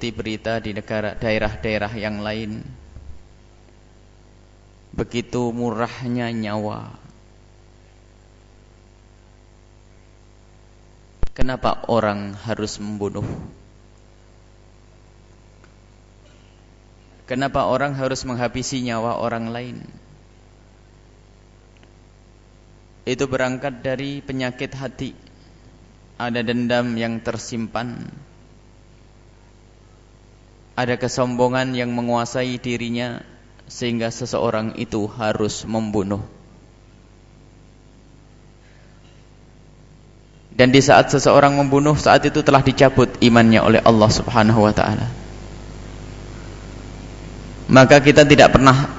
Seperti berita di negara daerah-daerah yang lain Begitu murahnya nyawa Kenapa orang harus membunuh? Kenapa orang harus menghabisi nyawa orang lain? Itu berangkat dari penyakit hati Ada dendam yang tersimpan ada kesombongan yang menguasai dirinya sehingga seseorang itu harus membunuh. Dan di saat seseorang membunuh, saat itu telah dicabut imannya oleh Allah Subhanahu wa taala. Maka kita tidak pernah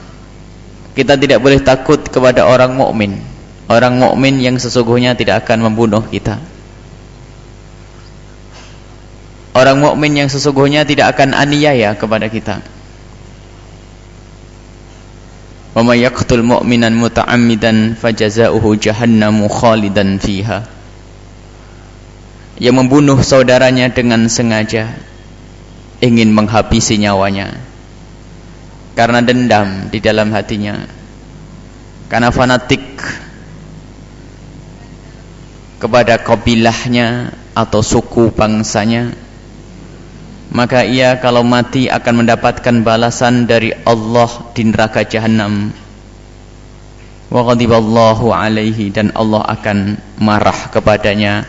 kita tidak boleh takut kepada orang mukmin. Orang mukmin yang sesungguhnya tidak akan membunuh kita. Orang mukmin yang sesungguhnya tidak akan aniaya kepada kita. Wa may yaqtul mu'minan muta'ammidan fajaza'uhu jahannamu khalidan fiha. Yang membunuh saudaranya dengan sengaja ingin menghabisi nyawanya karena dendam di dalam hatinya. Karena fanatik kepada kabilahnya atau suku bangsanya maka ia kalau mati akan mendapatkan balasan dari Allah di neraka jahanam wa ghadiballahu alaihi dan Allah akan marah kepadanya.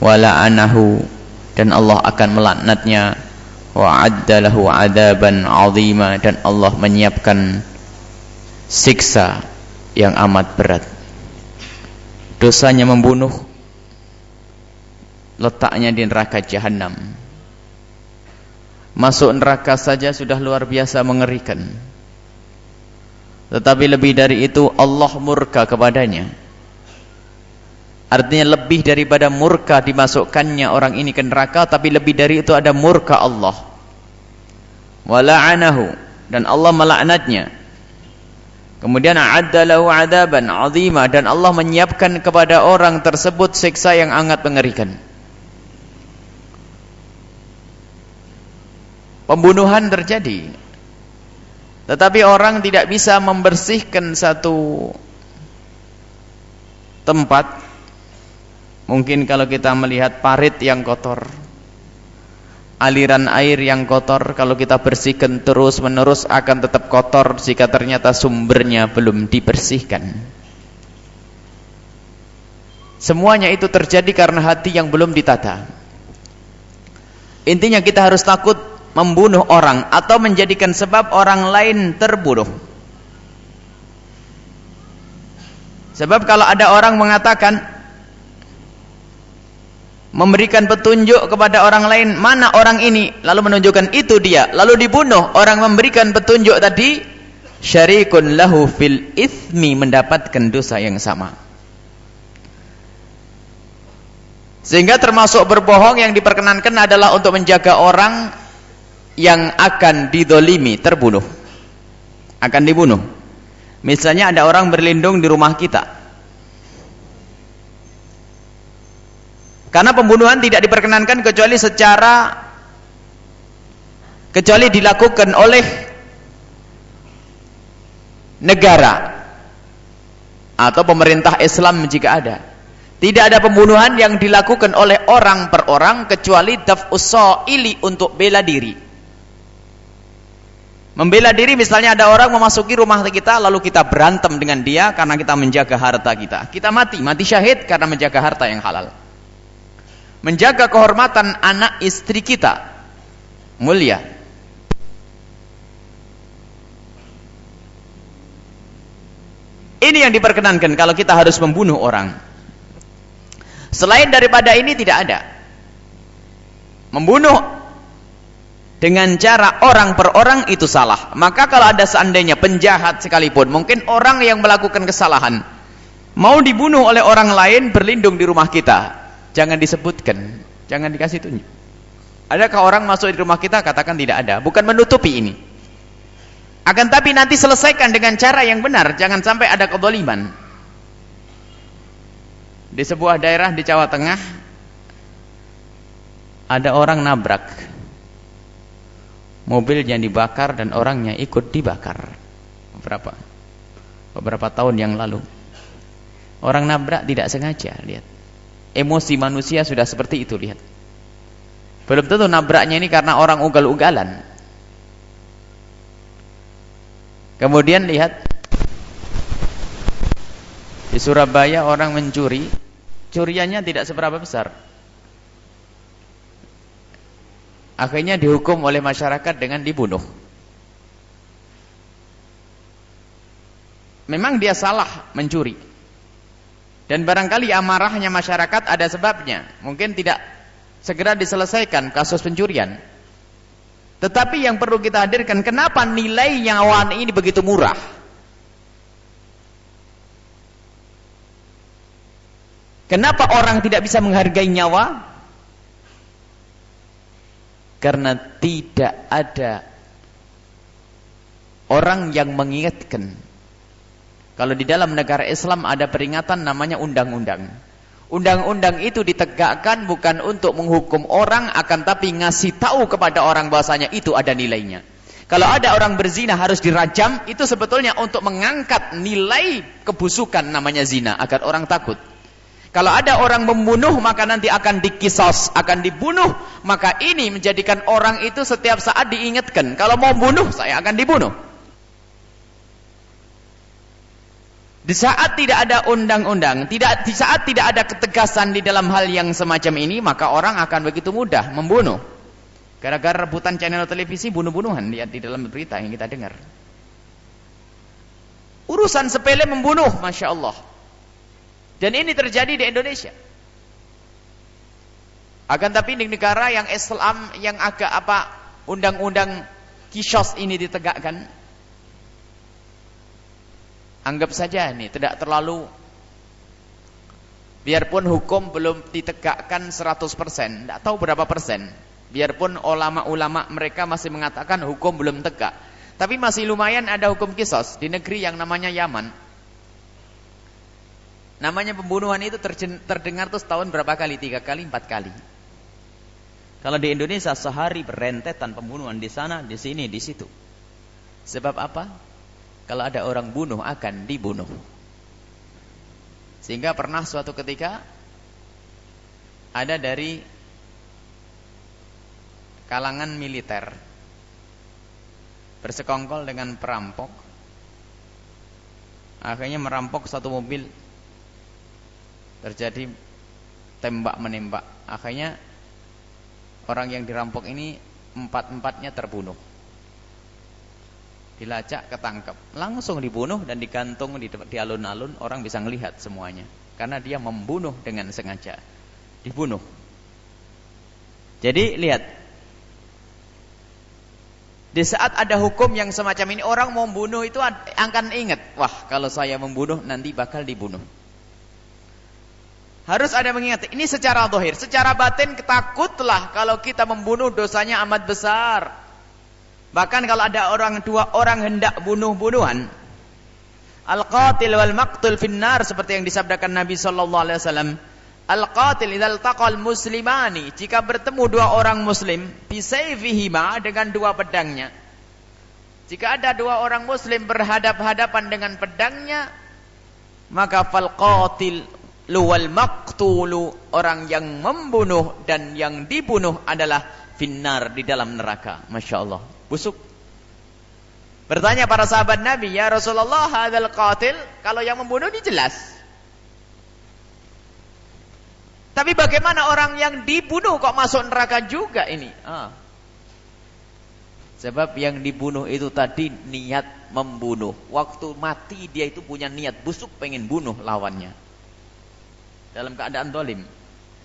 Wa la'anahu dan Allah akan melaknatnya. Wa addalahu adaban azima dan Allah menyiapkan siksa yang amat berat. Dosanya membunuh letaknya di neraka jahanam Masuk neraka saja sudah luar biasa mengerikan. Tetapi lebih dari itu Allah murka kepadanya. Artinya lebih daripada murka dimasukkannya orang ini ke neraka tapi lebih dari itu ada murka Allah. Wala'anahu dan Allah melaknatnya. Kemudian a'addalahu 'adaban 'azima dan Allah menyiapkan kepada orang tersebut siksa yang sangat mengerikan. Pembunuhan terjadi. Tetapi orang tidak bisa membersihkan satu tempat. Mungkin kalau kita melihat parit yang kotor, aliran air yang kotor, kalau kita bersihkan terus-menerus akan tetap kotor jika ternyata sumbernya belum dibersihkan. Semuanya itu terjadi karena hati yang belum ditata. Intinya kita harus takut membunuh orang atau menjadikan sebab orang lain terbunuh. Sebab kalau ada orang mengatakan memberikan petunjuk kepada orang lain mana orang ini? Lalu menunjukkan itu dia. Lalu dibunuh orang memberikan petunjuk tadi syarikun lahu fil ithmi mendapatkan dosa yang sama. Sehingga termasuk berbohong yang diperkenankan adalah untuk menjaga orang yang akan didolimi terbunuh. Akan dibunuh. Misalnya ada orang berlindung di rumah kita. Karena pembunuhan tidak diperkenankan kecuali secara kecuali dilakukan oleh negara atau pemerintah Islam jika ada. Tidak ada pembunuhan yang dilakukan oleh orang per orang kecuali daf'us ili untuk bela diri Membela diri misalnya ada orang memasuki rumah kita lalu kita berantem dengan dia karena kita menjaga harta kita. Kita mati, mati syahid karena menjaga harta yang halal. Menjaga kehormatan anak istri kita mulia. Ini yang diperkenankan kalau kita harus membunuh orang. Selain daripada ini tidak ada. Membunuh dengan cara orang per orang itu salah. Maka kalau ada seandainya penjahat sekalipun, mungkin orang yang melakukan kesalahan mau dibunuh oleh orang lain berlindung di rumah kita, jangan disebutkan, jangan dikasih tunjuk. Adakah orang masuk di rumah kita katakan tidak ada, bukan menutupi ini. Akan tapi nanti selesaikan dengan cara yang benar, jangan sampai ada kedoliman. Di sebuah daerah di Jawa Tengah ada orang nabrak mobilnya dibakar dan orangnya ikut dibakar. Berapa? Beberapa tahun yang lalu. Orang nabrak tidak sengaja, lihat. Emosi manusia sudah seperti itu, lihat. Belum tentu nabraknya ini karena orang ugal-ugalan. Kemudian lihat di Surabaya orang mencuri, curiannya tidak seberapa besar. Akhirnya dihukum oleh masyarakat dengan dibunuh. Memang dia salah mencuri. Dan barangkali amarahnya masyarakat ada sebabnya. Mungkin tidak segera diselesaikan kasus pencurian. Tetapi yang perlu kita hadirkan, kenapa nilai nyawa ini begitu murah? Kenapa orang tidak bisa menghargai nyawa? Karena tidak ada orang yang mengingatkan. Kalau di dalam negara Islam ada peringatan namanya undang-undang. Undang-undang itu ditegakkan bukan untuk menghukum orang akan tapi ngasih tahu kepada orang bahwasanya itu ada nilainya. Kalau ada orang berzina harus dirajam, itu sebetulnya untuk mengangkat nilai kebusukan namanya zina agar orang takut. Kalau ada orang membunuh maka nanti akan dikisos, akan dibunuh, maka ini menjadikan orang itu setiap saat diingatkan, kalau mau bunuh saya akan dibunuh. Di saat tidak ada undang-undang, tidak di saat tidak ada ketegasan di dalam hal yang semacam ini, maka orang akan begitu mudah membunuh. Gara-gara rebutan channel televisi bunuh-bunuhan lihat di dalam berita yang kita dengar. Urusan sepele membunuh, masya Allah. Dan ini terjadi di Indonesia. Akan tapi di negara yang Islam yang agak apa undang-undang kisos ini ditegakkan anggap saja ini tidak terlalu biarpun hukum belum ditegakkan 100% tidak tahu berapa persen. Biarpun ulama-ulama mereka masih mengatakan hukum belum tegak. Tapi masih lumayan ada hukum kisos di negeri yang namanya Yaman Namanya pembunuhan itu terdengar tuh setahun berapa kali? Tiga kali, empat kali. Kalau di Indonesia sehari berentetan pembunuhan di sana, di sini, di situ. Sebab apa? Kalau ada orang bunuh akan dibunuh. Sehingga pernah suatu ketika ada dari kalangan militer bersekongkol dengan perampok. Akhirnya merampok satu mobil terjadi tembak menembak akhirnya orang yang dirampok ini empat-empatnya terbunuh. Dilacak ketangkep. Langsung dibunuh dan digantung di, di alun-alun orang bisa melihat semuanya. Karena dia membunuh dengan sengaja. Dibunuh. Jadi lihat. Di saat ada hukum yang semacam ini orang mau membunuh itu akan ingat wah kalau saya membunuh nanti bakal dibunuh harus ada mengingat. Ini secara dohir. Secara batin takutlah kalau kita membunuh dosanya amat besar. Bahkan kalau ada orang dua orang hendak bunuh-bunuhan. Al-qatil wal maqtul finnar seperti yang disabdakan Nabi wasallam. Al-qatil idzal taqal muslimani jika bertemu dua orang muslim bisayfihima dengan dua pedangnya. Jika ada dua orang muslim berhadap-hadapan dengan pedangnya maka fal qatil luwal maktulu orang yang membunuh dan yang dibunuh adalah finnar di dalam neraka. Masya Allah. Busuk. Bertanya para sahabat Nabi, ya Rasulullah, hadal qatil, kalau yang membunuh ini jelas. Tapi bagaimana orang yang dibunuh kok masuk neraka juga ini? Ah. Sebab yang dibunuh itu tadi niat membunuh. Waktu mati dia itu punya niat busuk pengen bunuh lawannya dalam keadaan dolim.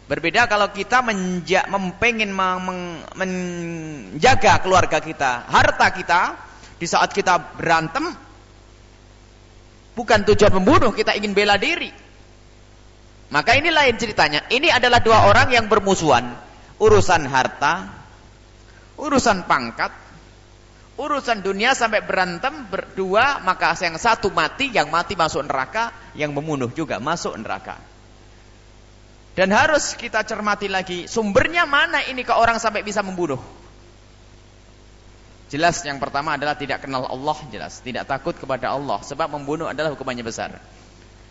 Berbeda kalau kita menja, mempengen menjaga keluarga kita, harta kita, di saat kita berantem, bukan tujuan membunuh, kita ingin bela diri. Maka ini lain ceritanya. Ini adalah dua orang yang bermusuhan. Urusan harta, urusan pangkat, urusan dunia sampai berantem berdua, maka yang satu mati, yang mati masuk neraka, yang membunuh juga masuk neraka. Dan harus kita cermati lagi, sumbernya mana ini ke orang sampai bisa membunuh? Jelas yang pertama adalah tidak kenal Allah jelas, tidak takut kepada Allah sebab membunuh adalah hukumannya besar.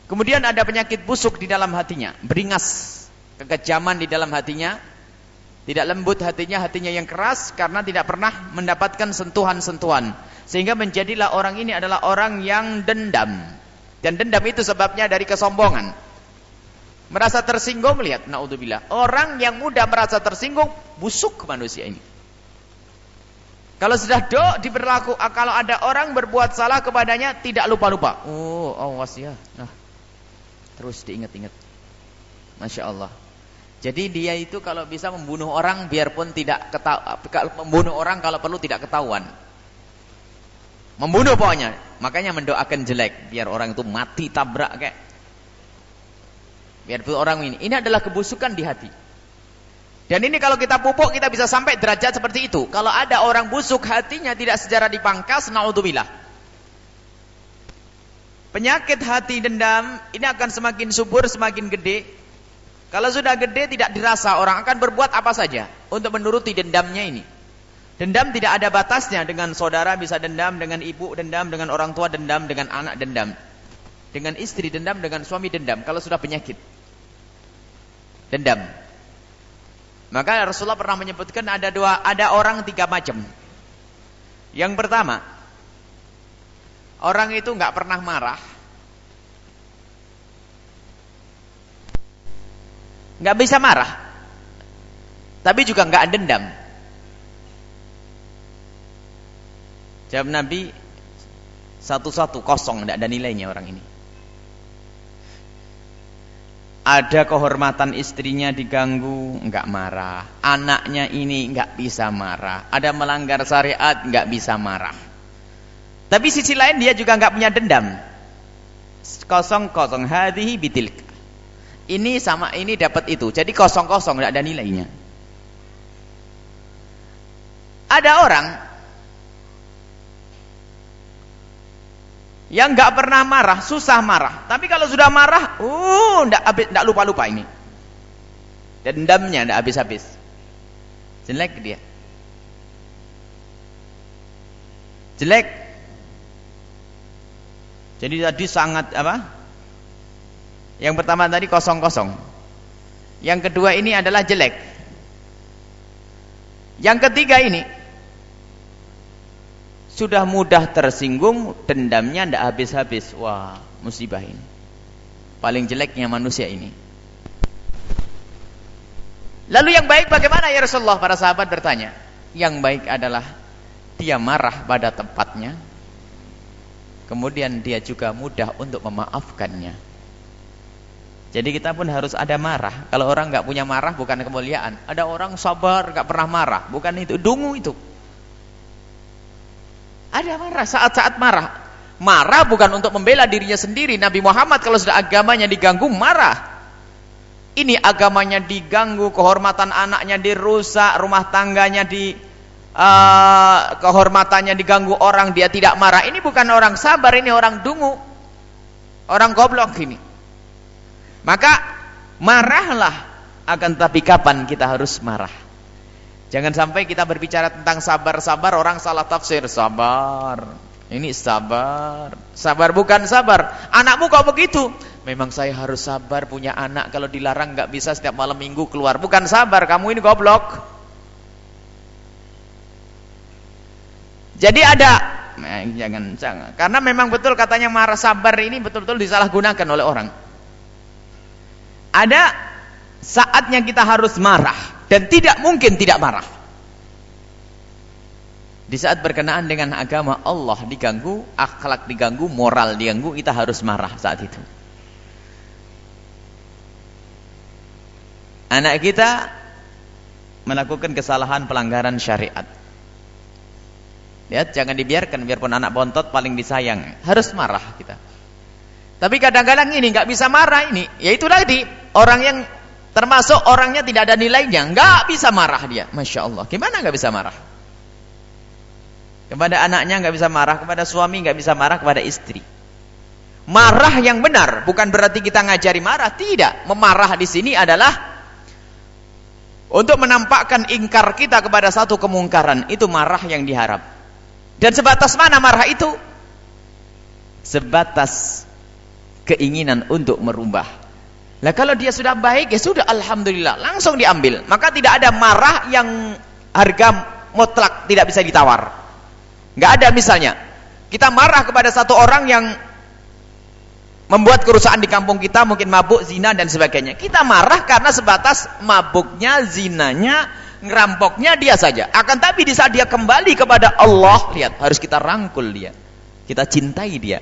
Kemudian ada penyakit busuk di dalam hatinya, beringas, kekejaman di dalam hatinya, tidak lembut hatinya, hatinya yang keras karena tidak pernah mendapatkan sentuhan-sentuhan. Sehingga menjadilah orang ini adalah orang yang dendam. Dan dendam itu sebabnya dari kesombongan. Merasa tersinggung, lihat, naudzubillah. Orang yang mudah merasa tersinggung, busuk manusia ini. Kalau sudah do diberlaku, ah, kalau ada orang berbuat salah kepadanya tidak lupa-lupa. Oh, awas ya. Nah, terus diingat-ingat. Masya Allah. Jadi dia itu kalau bisa membunuh orang biarpun tidak ketahuan, membunuh orang kalau perlu tidak ketahuan. Membunuh pokoknya. Makanya mendoakan jelek biar orang itu mati tabrak kayak. Biar orang ini. Ini adalah kebusukan di hati. Dan ini kalau kita pupuk kita bisa sampai derajat seperti itu. Kalau ada orang busuk hatinya tidak sejarah dipangkas, naudzubillah. Penyakit hati dendam ini akan semakin subur, semakin gede. Kalau sudah gede tidak dirasa orang akan berbuat apa saja untuk menuruti dendamnya ini. Dendam tidak ada batasnya dengan saudara bisa dendam, dengan ibu dendam, dengan orang tua dendam, dengan anak dendam. Dengan istri dendam, dengan suami dendam kalau sudah penyakit. Dendam. Maka Rasulullah pernah menyebutkan ada dua, ada orang tiga macam. Yang pertama, orang itu nggak pernah marah. nggak bisa marah. Tapi juga nggak dendam. Jawab Nabi satu-satu kosong, tidak ada nilainya orang ini. Ada kehormatan istrinya diganggu, nggak marah. Anaknya ini nggak bisa marah. Ada melanggar syariat, nggak bisa marah. Tapi sisi lain dia juga nggak punya dendam. Kosong kosong hadihi bitil. Ini sama ini dapat itu. Jadi kosong kosong nggak ada nilainya. Ada orang Yang nggak pernah marah, susah marah. Tapi kalau sudah marah, uh, nggak habis, nggak lupa-lupa ini. Dendamnya nggak habis-habis. Jelek dia. Jelek. Jadi tadi sangat apa? Yang pertama tadi kosong-kosong. Yang kedua ini adalah jelek. Yang ketiga ini sudah mudah tersinggung, dendamnya tidak habis-habis. Wah, musibah ini. Paling jeleknya manusia ini. Lalu yang baik bagaimana ya Rasulullah? Para sahabat bertanya. Yang baik adalah dia marah pada tempatnya. Kemudian dia juga mudah untuk memaafkannya. Jadi kita pun harus ada marah. Kalau orang nggak punya marah bukan kemuliaan. Ada orang sabar nggak pernah marah, bukan itu. Dungu itu. Ada marah, saat-saat marah. Marah bukan untuk membela dirinya sendiri. Nabi Muhammad kalau sudah agamanya diganggu, marah. Ini agamanya diganggu, kehormatan anaknya dirusak, rumah tangganya di uh, kehormatannya diganggu orang, dia tidak marah. Ini bukan orang sabar, ini orang dungu. Orang goblok ini. Maka marahlah akan tapi kapan kita harus marah? Jangan sampai kita berbicara tentang sabar-sabar orang salah tafsir. Sabar. Ini sabar. Sabar bukan sabar. Anakmu kok begitu? Memang saya harus sabar punya anak kalau dilarang nggak bisa setiap malam minggu keluar. Bukan sabar, kamu ini goblok. Jadi ada eh, jangan jangan karena memang betul katanya marah sabar ini betul-betul disalahgunakan oleh orang. Ada saatnya kita harus marah dan tidak mungkin tidak marah. Di saat berkenaan dengan agama Allah diganggu, akhlak diganggu, moral diganggu, kita harus marah saat itu. Anak kita melakukan kesalahan pelanggaran syariat. Lihat, jangan dibiarkan biarpun anak bontot paling disayang, harus marah kita. Tapi kadang-kadang ini nggak bisa marah ini, yaitu tadi orang yang Termasuk orangnya tidak ada nilainya, nggak bisa marah dia. Masya Allah, gimana nggak bisa marah? Kepada anaknya nggak bisa marah, kepada suami nggak bisa marah, kepada istri. Marah yang benar, bukan berarti kita ngajari marah, tidak. Memarah di sini adalah untuk menampakkan ingkar kita kepada satu kemungkaran, itu marah yang diharap. Dan sebatas mana marah itu? Sebatas keinginan untuk merubah. Lah kalau dia sudah baik ya sudah alhamdulillah langsung diambil. Maka tidak ada marah yang harga mutlak tidak bisa ditawar. Enggak ada misalnya. Kita marah kepada satu orang yang membuat kerusakan di kampung kita, mungkin mabuk, zina dan sebagainya. Kita marah karena sebatas mabuknya, zinanya, ngerampoknya dia saja. Akan tapi di saat dia kembali kepada Allah, lihat harus kita rangkul dia. Kita cintai dia.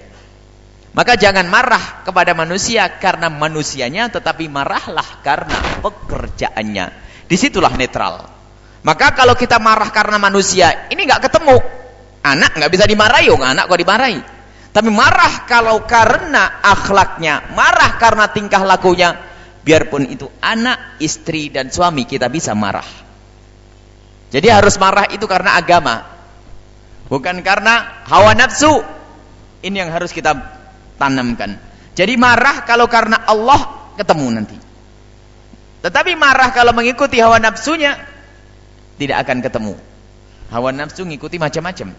Maka jangan marah kepada manusia karena manusianya, tetapi marahlah karena pekerjaannya. Di situlah netral. Maka kalau kita marah karena manusia, ini nggak ketemu. Anak nggak bisa dimarahi, oh, anak kok dimarahi. Tapi marah kalau karena akhlaknya, marah karena tingkah lakunya, biarpun itu anak, istri dan suami kita bisa marah. Jadi harus marah itu karena agama. Bukan karena hawa nafsu. Ini yang harus kita tanamkan. Jadi marah kalau karena Allah ketemu nanti. Tetapi marah kalau mengikuti hawa nafsunya tidak akan ketemu. Hawa nafsu mengikuti macam-macam.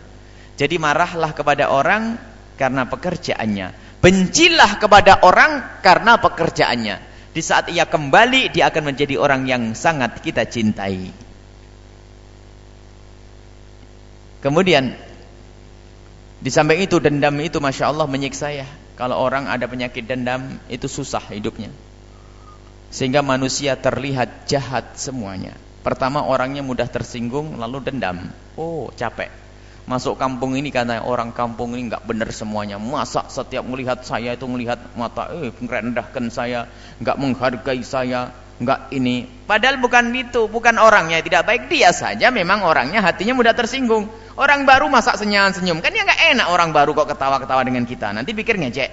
Jadi marahlah kepada orang karena pekerjaannya. Bencilah kepada orang karena pekerjaannya. Di saat ia kembali dia akan menjadi orang yang sangat kita cintai. Kemudian di samping itu dendam itu masya Allah menyiksa ya. Kalau orang ada penyakit dendam itu susah hidupnya. Sehingga manusia terlihat jahat semuanya. Pertama orangnya mudah tersinggung lalu dendam. Oh capek. Masuk kampung ini karena orang kampung ini nggak benar semuanya. Masa setiap melihat saya itu melihat mata, eh merendahkan saya, nggak menghargai saya, nggak ini. Padahal bukan itu, bukan orangnya tidak baik dia saja. Memang orangnya hatinya mudah tersinggung. Orang baru masa senyum-senyum. Kan ya nggak enak orang baru kok ketawa-ketawa dengan kita. Nanti pikir ngejek.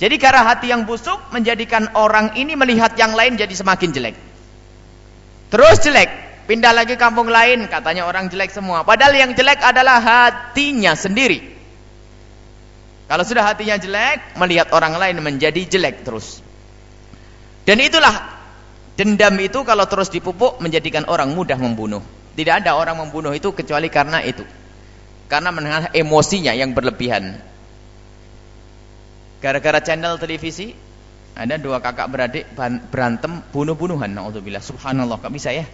Jadi karena hati yang busuk menjadikan orang ini melihat yang lain jadi semakin jelek. Terus jelek. Pindah lagi kampung lain. Katanya orang jelek semua. Padahal yang jelek adalah hatinya sendiri. Kalau sudah hatinya jelek, melihat orang lain menjadi jelek terus. Dan itulah dendam itu kalau terus dipupuk menjadikan orang mudah membunuh. Tidak ada orang membunuh itu kecuali karena itu. Karena menengah emosinya yang berlebihan. Gara-gara channel televisi ada dua kakak beradik berantem bunuh-bunuhan. Nauzubillah. Subhanallah, kok bisa ya?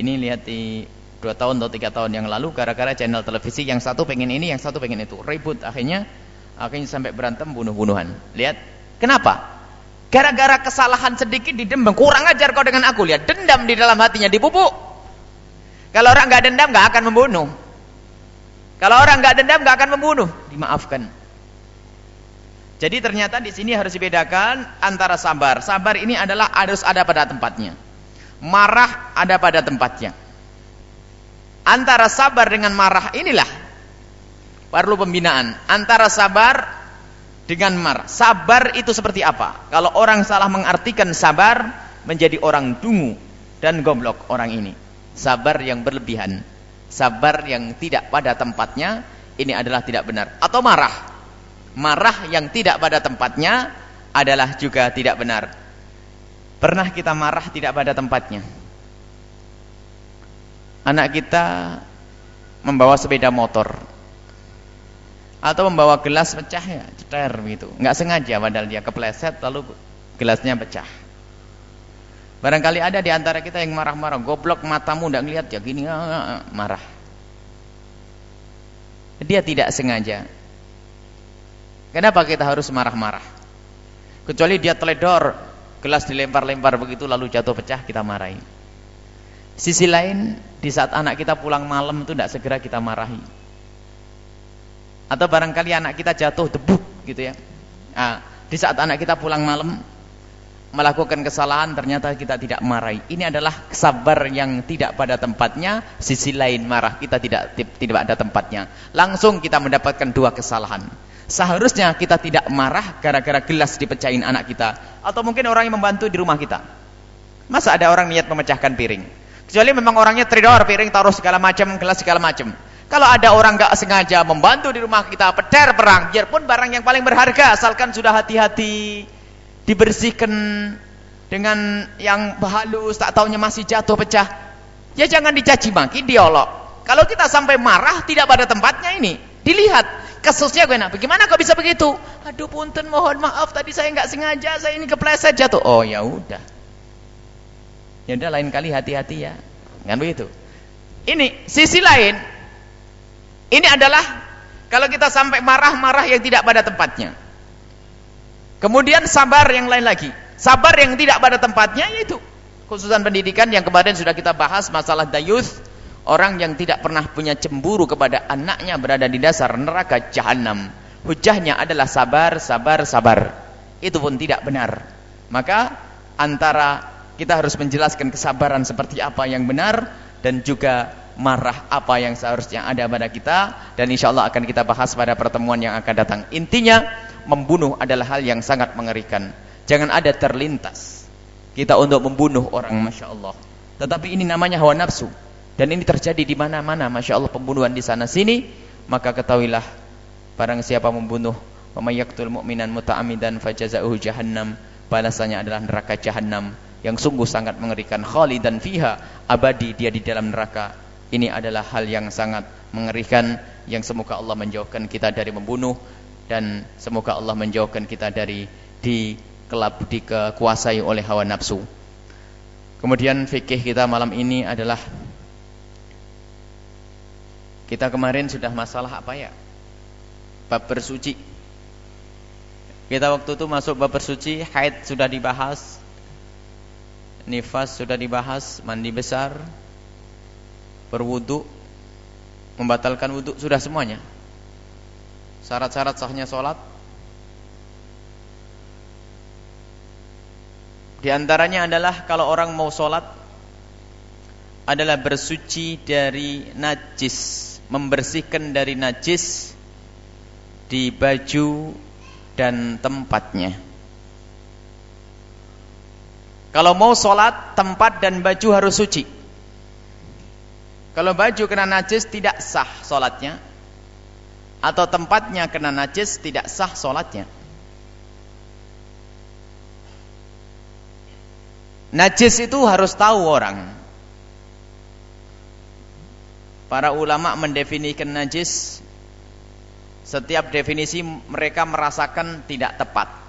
Ini lihat di dua tahun atau tiga tahun yang lalu gara-gara channel televisi yang satu pengen ini, yang satu pengen itu. Ribut akhirnya akhirnya sampai berantem bunuh-bunuhan. Lihat. Kenapa? Gara-gara kesalahan sedikit didembang. Kurang ajar kau dengan aku. Lihat, dendam di dalam hatinya dipupuk. Kalau orang nggak dendam nggak akan membunuh. Kalau orang nggak dendam nggak akan membunuh, dimaafkan. Jadi ternyata di sini harus dibedakan antara sabar. Sabar ini adalah harus ada pada tempatnya. Marah ada pada tempatnya. Antara sabar dengan marah inilah perlu pembinaan. Antara sabar dengan marah. Sabar itu seperti apa? Kalau orang salah mengartikan sabar menjadi orang dungu dan goblok orang ini sabar yang berlebihan, sabar yang tidak pada tempatnya, ini adalah tidak benar. Atau marah. Marah yang tidak pada tempatnya adalah juga tidak benar. Pernah kita marah tidak pada tempatnya. Anak kita membawa sepeda motor atau membawa gelas pecah ya, ceter gitu. Enggak sengaja padahal dia kepleset lalu gelasnya pecah. Barangkali ada di antara kita yang marah-marah, goblok matamu ndak ngelihat ya gini, ah, ah, ah, marah. Dia tidak sengaja. Kenapa kita harus marah-marah? Kecuali dia teledor, gelas dilempar-lempar begitu lalu jatuh pecah, kita marahi. Sisi lain, di saat anak kita pulang malam itu tidak segera kita marahi. Atau barangkali anak kita jatuh debuk gitu ya. Nah, di saat anak kita pulang malam, melakukan kesalahan ternyata kita tidak marahi. Ini adalah sabar yang tidak pada tempatnya, sisi lain marah kita tidak tidak ada tempatnya. Langsung kita mendapatkan dua kesalahan. Seharusnya kita tidak marah gara-gara gelas dipecahin anak kita atau mungkin orang yang membantu di rumah kita. Masa ada orang niat memecahkan piring? Kecuali memang orangnya tridor, piring taruh segala macam, gelas segala macam. Kalau ada orang nggak sengaja membantu di rumah kita, peder perang, biarpun barang yang paling berharga, asalkan sudah hati-hati, dibersihkan dengan yang halus tak taunya masih jatuh pecah ya jangan dicaci maki diolok Kalau kita sampai marah tidak pada tempatnya ini, dilihat kasusnya gue nak. Bagaimana kok bisa begitu? Aduh punten mohon maaf tadi saya nggak sengaja, saya ini kepleset jatuh. Oh ya udah. Ya udah lain kali hati-hati ya. Kan begitu. Ini sisi lain. Ini adalah kalau kita sampai marah-marah yang tidak pada tempatnya. Kemudian sabar yang lain lagi. Sabar yang tidak pada tempatnya yaitu khususan pendidikan yang kemarin sudah kita bahas masalah dayuth orang yang tidak pernah punya cemburu kepada anaknya berada di dasar neraka jahanam. Hujahnya adalah sabar, sabar, sabar. Itu pun tidak benar. Maka antara kita harus menjelaskan kesabaran seperti apa yang benar dan juga marah apa yang seharusnya ada pada kita dan insya Allah akan kita bahas pada pertemuan yang akan datang. Intinya membunuh adalah hal yang sangat mengerikan. Jangan ada terlintas kita untuk membunuh orang, masya Allah. Tetapi ini namanya hawa nafsu. Dan ini terjadi di mana-mana, masya Allah pembunuhan di sana sini. Maka ketahuilah, barang siapa membunuh, pemayaktul mu'minan muta'amidan fajaza'uhu jahannam. Balasannya adalah neraka jahannam yang sungguh sangat mengerikan. Khalidan fiha, abadi dia di dalam neraka. Ini adalah hal yang sangat mengerikan yang semoga Allah menjauhkan kita dari membunuh dan semoga Allah menjauhkan kita dari di kelab dikuasai oleh hawa nafsu. Kemudian fikih kita malam ini adalah kita kemarin sudah masalah apa ya? Bab bersuci. Kita waktu itu masuk bab bersuci, haid sudah dibahas. Nifas sudah dibahas, mandi besar, berwudu, membatalkan wudu sudah semuanya. Syarat-syarat sahnya sholat. Di antaranya adalah kalau orang mau sholat adalah bersuci dari najis membersihkan dari najis di baju dan tempatnya. Kalau mau sholat, tempat dan baju harus suci. Kalau baju kena najis tidak sah sholatnya. Atau tempatnya kena najis tidak sah sholatnya. Najis itu harus tahu orang. Para ulama mendefinisikan najis setiap definisi mereka merasakan tidak tepat.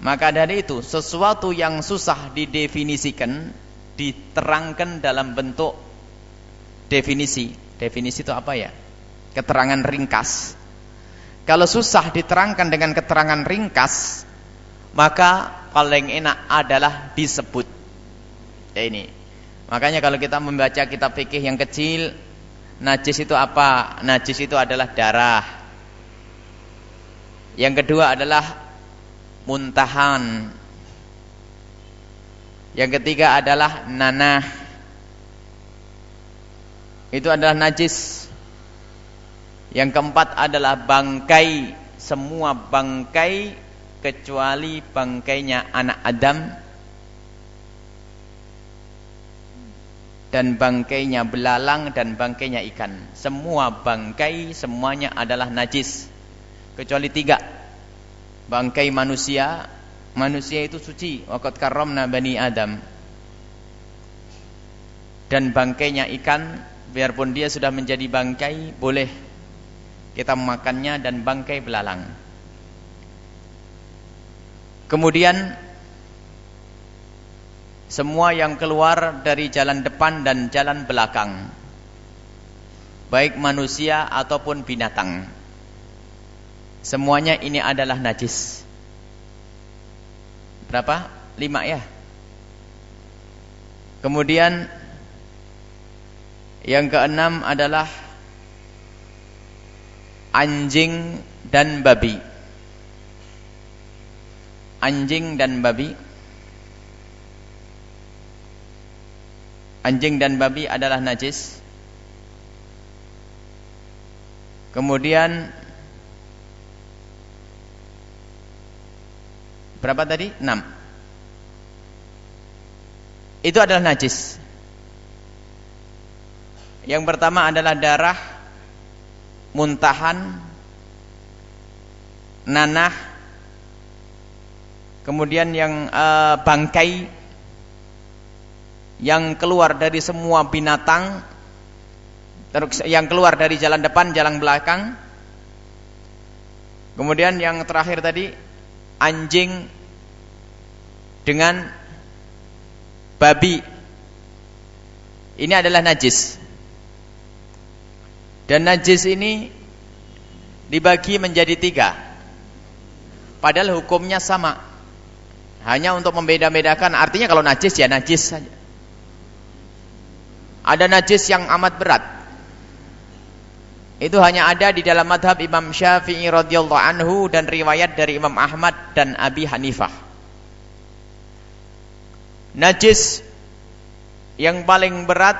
Maka dari itu sesuatu yang susah didefinisikan diterangkan dalam bentuk definisi. Definisi itu apa ya? Keterangan ringkas. Kalau susah diterangkan dengan keterangan ringkas, maka paling enak adalah disebut. Ya ini Makanya kalau kita membaca kitab fikih yang kecil, najis itu apa? Najis itu adalah darah. Yang kedua adalah muntahan. Yang ketiga adalah nanah. Itu adalah najis. Yang keempat adalah bangkai, semua bangkai kecuali bangkainya anak Adam dan bangkainya belalang dan bangkainya ikan. Semua bangkai semuanya adalah najis. Kecuali tiga. Bangkai manusia, manusia itu suci. Waqat karramna bani Adam. Dan bangkainya ikan, biarpun dia sudah menjadi bangkai, boleh kita memakannya dan bangkai belalang. Kemudian semua yang keluar dari jalan depan dan jalan belakang baik manusia ataupun binatang semuanya ini adalah najis berapa? lima ya kemudian yang keenam adalah anjing dan babi anjing dan babi anjing dan babi adalah najis. Kemudian berapa tadi? 6. Itu adalah najis. Yang pertama adalah darah, muntahan, nanah, kemudian yang uh, bangkai yang keluar dari semua binatang yang keluar dari jalan depan, jalan belakang. Kemudian yang terakhir tadi anjing dengan babi. Ini adalah najis. Dan najis ini dibagi menjadi tiga. Padahal hukumnya sama. Hanya untuk membeda-bedakan. Artinya kalau najis ya najis saja. Ada najis yang amat berat. Itu hanya ada di dalam madhab Imam Syafi'i radhiyallahu anhu dan riwayat dari Imam Ahmad dan Abi Hanifah. Najis yang paling berat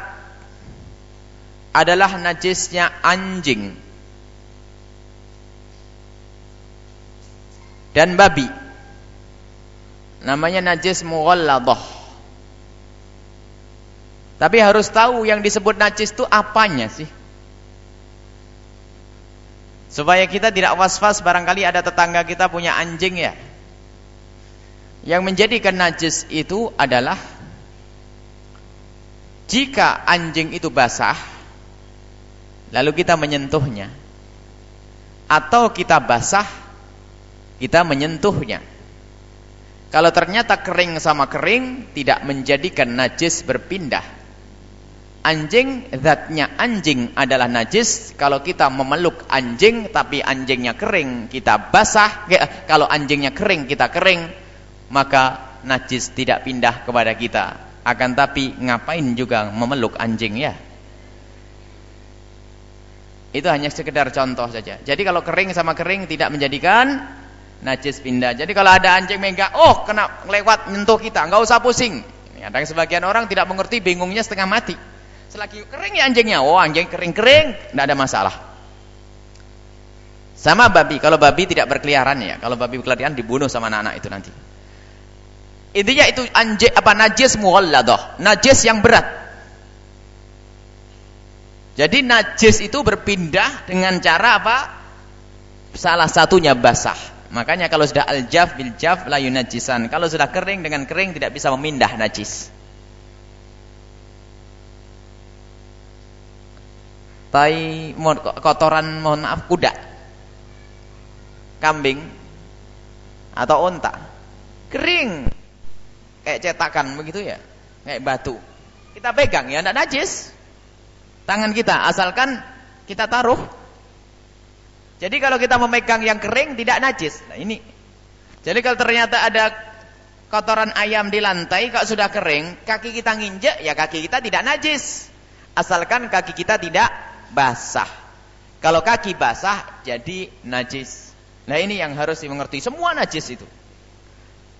adalah najisnya anjing dan babi. Namanya najis mughalladah. Tapi harus tahu yang disebut najis itu apanya sih? Supaya kita tidak was-was barangkali ada tetangga kita punya anjing ya. Yang menjadikan najis itu adalah jika anjing itu basah lalu kita menyentuhnya. Atau kita basah kita menyentuhnya. Kalau ternyata kering sama kering tidak menjadikan najis berpindah anjing zatnya anjing adalah najis kalau kita memeluk anjing tapi anjingnya kering kita basah kalau anjingnya kering kita kering maka najis tidak pindah kepada kita akan tapi ngapain juga memeluk anjing ya itu hanya sekedar contoh saja. Jadi kalau kering sama kering tidak menjadikan najis pindah. Jadi kalau ada anjing mega, oh kena lewat nyentuh kita, nggak usah pusing. Ada sebagian orang tidak mengerti, bingungnya setengah mati. Selagi kering ya anjingnya, oh anjing kering-kering, tidak ada masalah. Sama babi, kalau babi tidak berkeliaran ya, kalau babi berkeliaran dibunuh sama anak-anak itu nanti. Intinya itu anjing apa najis muwalladah, najis yang berat. Jadi najis itu berpindah dengan cara apa? Salah satunya basah. Makanya kalau sudah al-jaf bil jaf la yunajisan. Kalau sudah kering dengan kering tidak bisa memindah najis. Tai kotoran mohon maaf kuda. Kambing atau onta. Kering. Kayak cetakan begitu ya. Kayak batu. Kita pegang ya tidak najis tangan kita asalkan kita taruh jadi kalau kita memegang yang kering tidak najis nah ini jadi kalau ternyata ada kotoran ayam di lantai kalau sudah kering kaki kita nginjek ya kaki kita tidak najis asalkan kaki kita tidak basah kalau kaki basah jadi najis nah ini yang harus dimengerti semua najis itu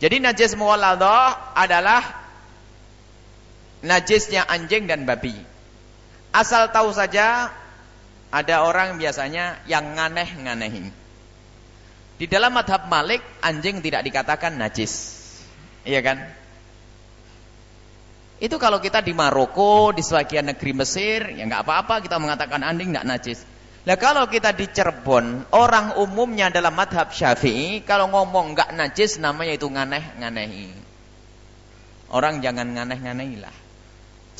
jadi najis muwalladah adalah najisnya anjing dan babi Asal tahu saja ada orang biasanya yang nganeh-nganehin. Di dalam madhab Malik anjing tidak dikatakan najis. Iya kan? Itu kalau kita di Maroko, di sebagian negeri Mesir, ya nggak apa-apa kita mengatakan anjing nggak najis. Nah kalau kita di Cirebon, orang umumnya dalam madhab Syafi'i, kalau ngomong nggak najis namanya itu nganeh-nganehi. Orang jangan nganeh-nganehi lah.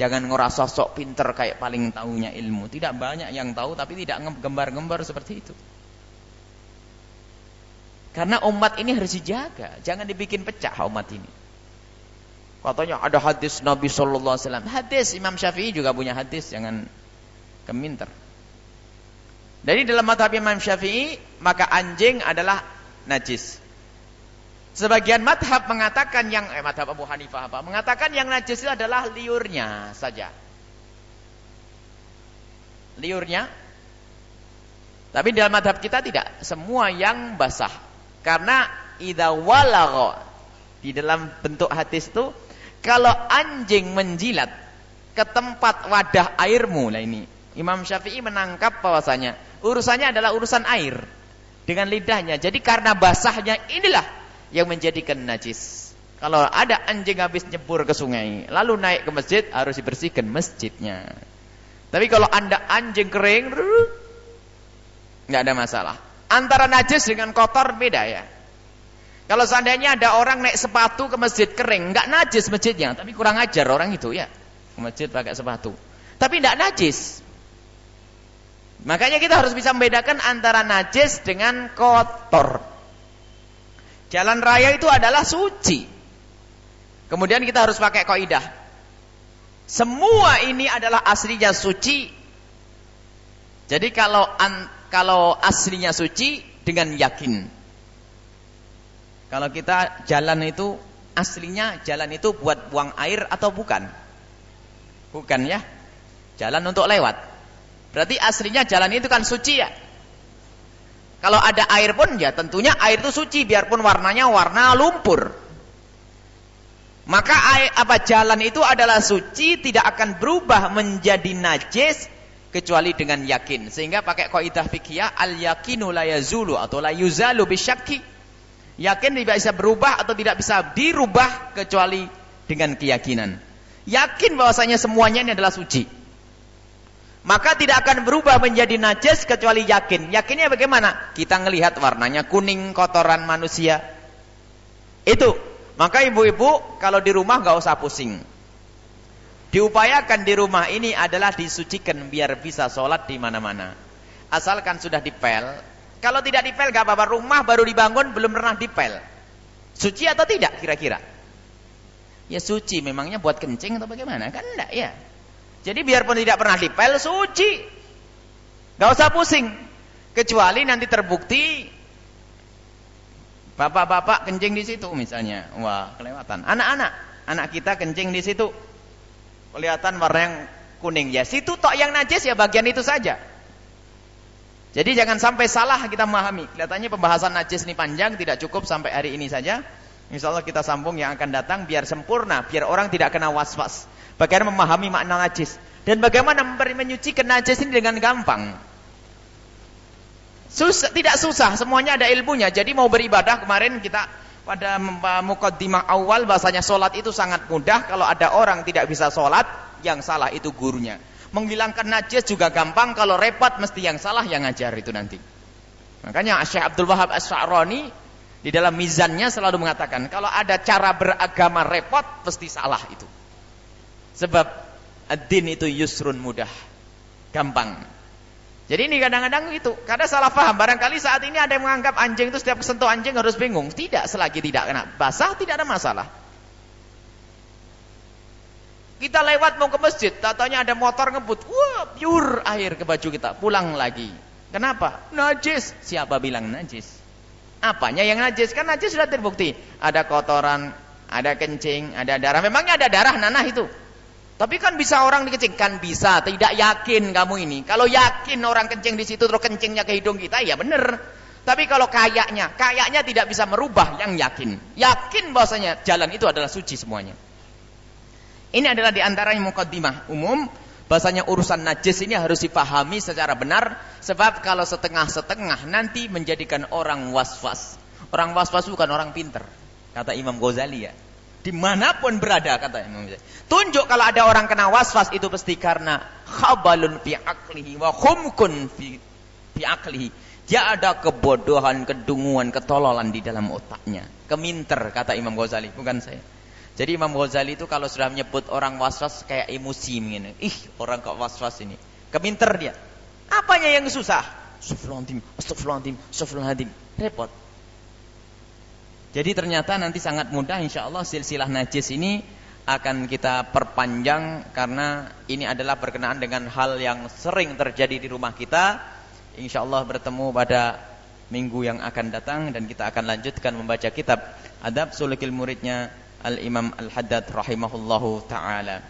Jangan ngerasa sok pinter kayak paling tahunya ilmu. Tidak banyak yang tahu tapi tidak gembar-gembar seperti itu. Karena umat ini harus dijaga. Jangan dibikin pecah umat ini. Katanya ada hadis Nabi Sallallahu Alaihi Wasallam. Hadis Imam Syafi'i juga punya hadis. Jangan keminter. Dari dalam madhab Imam Syafi'i maka anjing adalah najis. Sebagian madhab mengatakan yang eh, madhab Abu Hanifah apa? Mengatakan yang najis itu adalah liurnya saja. Liurnya. Tapi dalam madhab kita tidak semua yang basah. Karena idza walagha di dalam bentuk hadis itu kalau anjing menjilat ke tempat wadah airmu lah ini. Imam Syafi'i menangkap bahwasanya urusannya adalah urusan air dengan lidahnya. Jadi karena basahnya inilah yang menjadikan najis. Kalau ada anjing habis nyebur ke sungai, lalu naik ke masjid, harus dibersihkan masjidnya. Tapi kalau anda anjing kering, nggak ada masalah. Antara najis dengan kotor beda ya. Kalau seandainya ada orang naik sepatu ke masjid kering, nggak najis masjidnya, tapi kurang ajar orang itu ya. Ke masjid pakai sepatu. Tapi nggak najis. Makanya kita harus bisa membedakan antara najis dengan kotor. Jalan raya itu adalah suci. Kemudian kita harus pakai kaidah. Semua ini adalah aslinya suci. Jadi kalau kalau aslinya suci dengan yakin. Kalau kita jalan itu aslinya jalan itu buat buang air atau bukan? Bukan ya. Jalan untuk lewat. Berarti aslinya jalan itu kan suci ya. Kalau ada air pun ya tentunya air itu suci biarpun warnanya warna lumpur. Maka air, apa jalan itu adalah suci tidak akan berubah menjadi najis kecuali dengan yakin. Sehingga pakai kaidah fikih al yakinu la yazulu atau la yuzalu bisyakki. Yakin tidak bisa berubah atau tidak bisa dirubah kecuali dengan keyakinan. Yakin bahwasanya semuanya ini adalah suci maka tidak akan berubah menjadi najis kecuali yakin. Yakinnya bagaimana? Kita melihat warnanya kuning kotoran manusia. Itu. Maka ibu-ibu kalau di rumah nggak usah pusing. Diupayakan di rumah ini adalah disucikan biar bisa sholat di mana-mana. Asalkan sudah dipel. Kalau tidak dipel gak apa-apa. Rumah baru dibangun belum pernah dipel. Suci atau tidak kira-kira? Ya suci memangnya buat kencing atau bagaimana? Kan enggak ya. Jadi biarpun tidak pernah dipel, suci. Gak usah pusing. Kecuali nanti terbukti bapak-bapak kencing di situ misalnya. Wah, kelewatan. Anak-anak, anak kita kencing di situ. Kelihatan warna yang kuning. Ya, situ tok yang najis ya bagian itu saja. Jadi jangan sampai salah kita memahami. Kelihatannya pembahasan najis ini panjang, tidak cukup sampai hari ini saja. Insya Allah kita sambung yang akan datang biar sempurna, biar orang tidak kena was-was. Bagaimana memahami makna najis. Dan bagaimana menyucikan najis ini dengan gampang. Susah, tidak susah, semuanya ada ilmunya. Jadi mau beribadah kemarin kita pada mukaddimah awal bahasanya solat itu sangat mudah. Kalau ada orang tidak bisa solat, yang salah itu gurunya. Menghilangkan najis juga gampang, kalau repot mesti yang salah yang ngajar itu nanti. Makanya Syekh Abdul Wahab As-Sa'rani di dalam mizannya selalu mengatakan, kalau ada cara beragama repot, pasti salah itu. Sebab ad-din itu yusrun mudah. Gampang. Jadi ini kadang-kadang itu, karena salah paham. Barangkali saat ini ada yang menganggap anjing itu setiap kesentuh anjing harus bingung. Tidak, selagi tidak kena basah tidak ada masalah. Kita lewat mau ke masjid, tatanya ada motor ngebut, wah, pure air ke baju kita, pulang lagi. Kenapa? Najis. Siapa bilang najis? Apanya yang najis? Kan najis sudah terbukti. Ada kotoran, ada kencing, ada darah. Memangnya ada darah nanah itu? Tapi kan bisa orang dikencingkan bisa, tidak yakin kamu ini. Kalau yakin orang kencing di situ terus kencingnya ke hidung kita, ya benar. Tapi kalau kayaknya, kayaknya tidak bisa merubah yang yakin. Yakin bahwasanya jalan itu adalah suci semuanya. Ini adalah di antara yang mukaddimah umum bahasanya urusan najis ini harus dipahami secara benar sebab kalau setengah-setengah nanti menjadikan orang was-was. Orang was-was bukan orang pinter, kata Imam Ghazali ya. Di mana pun berada kata Imam Tunjuk kalau ada orang kena waswas itu pasti karena khabalun fi aklihi wa khumkun fi, fi aklihi. Dia ada kebodohan, kedunguan, ketololan di dalam otaknya. Keminter kata Imam Ghazali, bukan saya. Jadi Imam Ghazali itu kalau sudah menyebut orang waswas kayak emosi begini. Ih, orang kok waswas ini. Keminter dia. Apanya yang susah? Astagfirullahaladzim, astagfirullahaladzim, astagfirullahaladzim. Repot. Jadi ternyata nanti sangat mudah insya Allah silsilah najis ini akan kita perpanjang karena ini adalah berkenaan dengan hal yang sering terjadi di rumah kita. Insya Allah bertemu pada minggu yang akan datang dan kita akan lanjutkan membaca kitab Adab Sulukil Muridnya Al-Imam Al-Haddad rahimahullahu taala.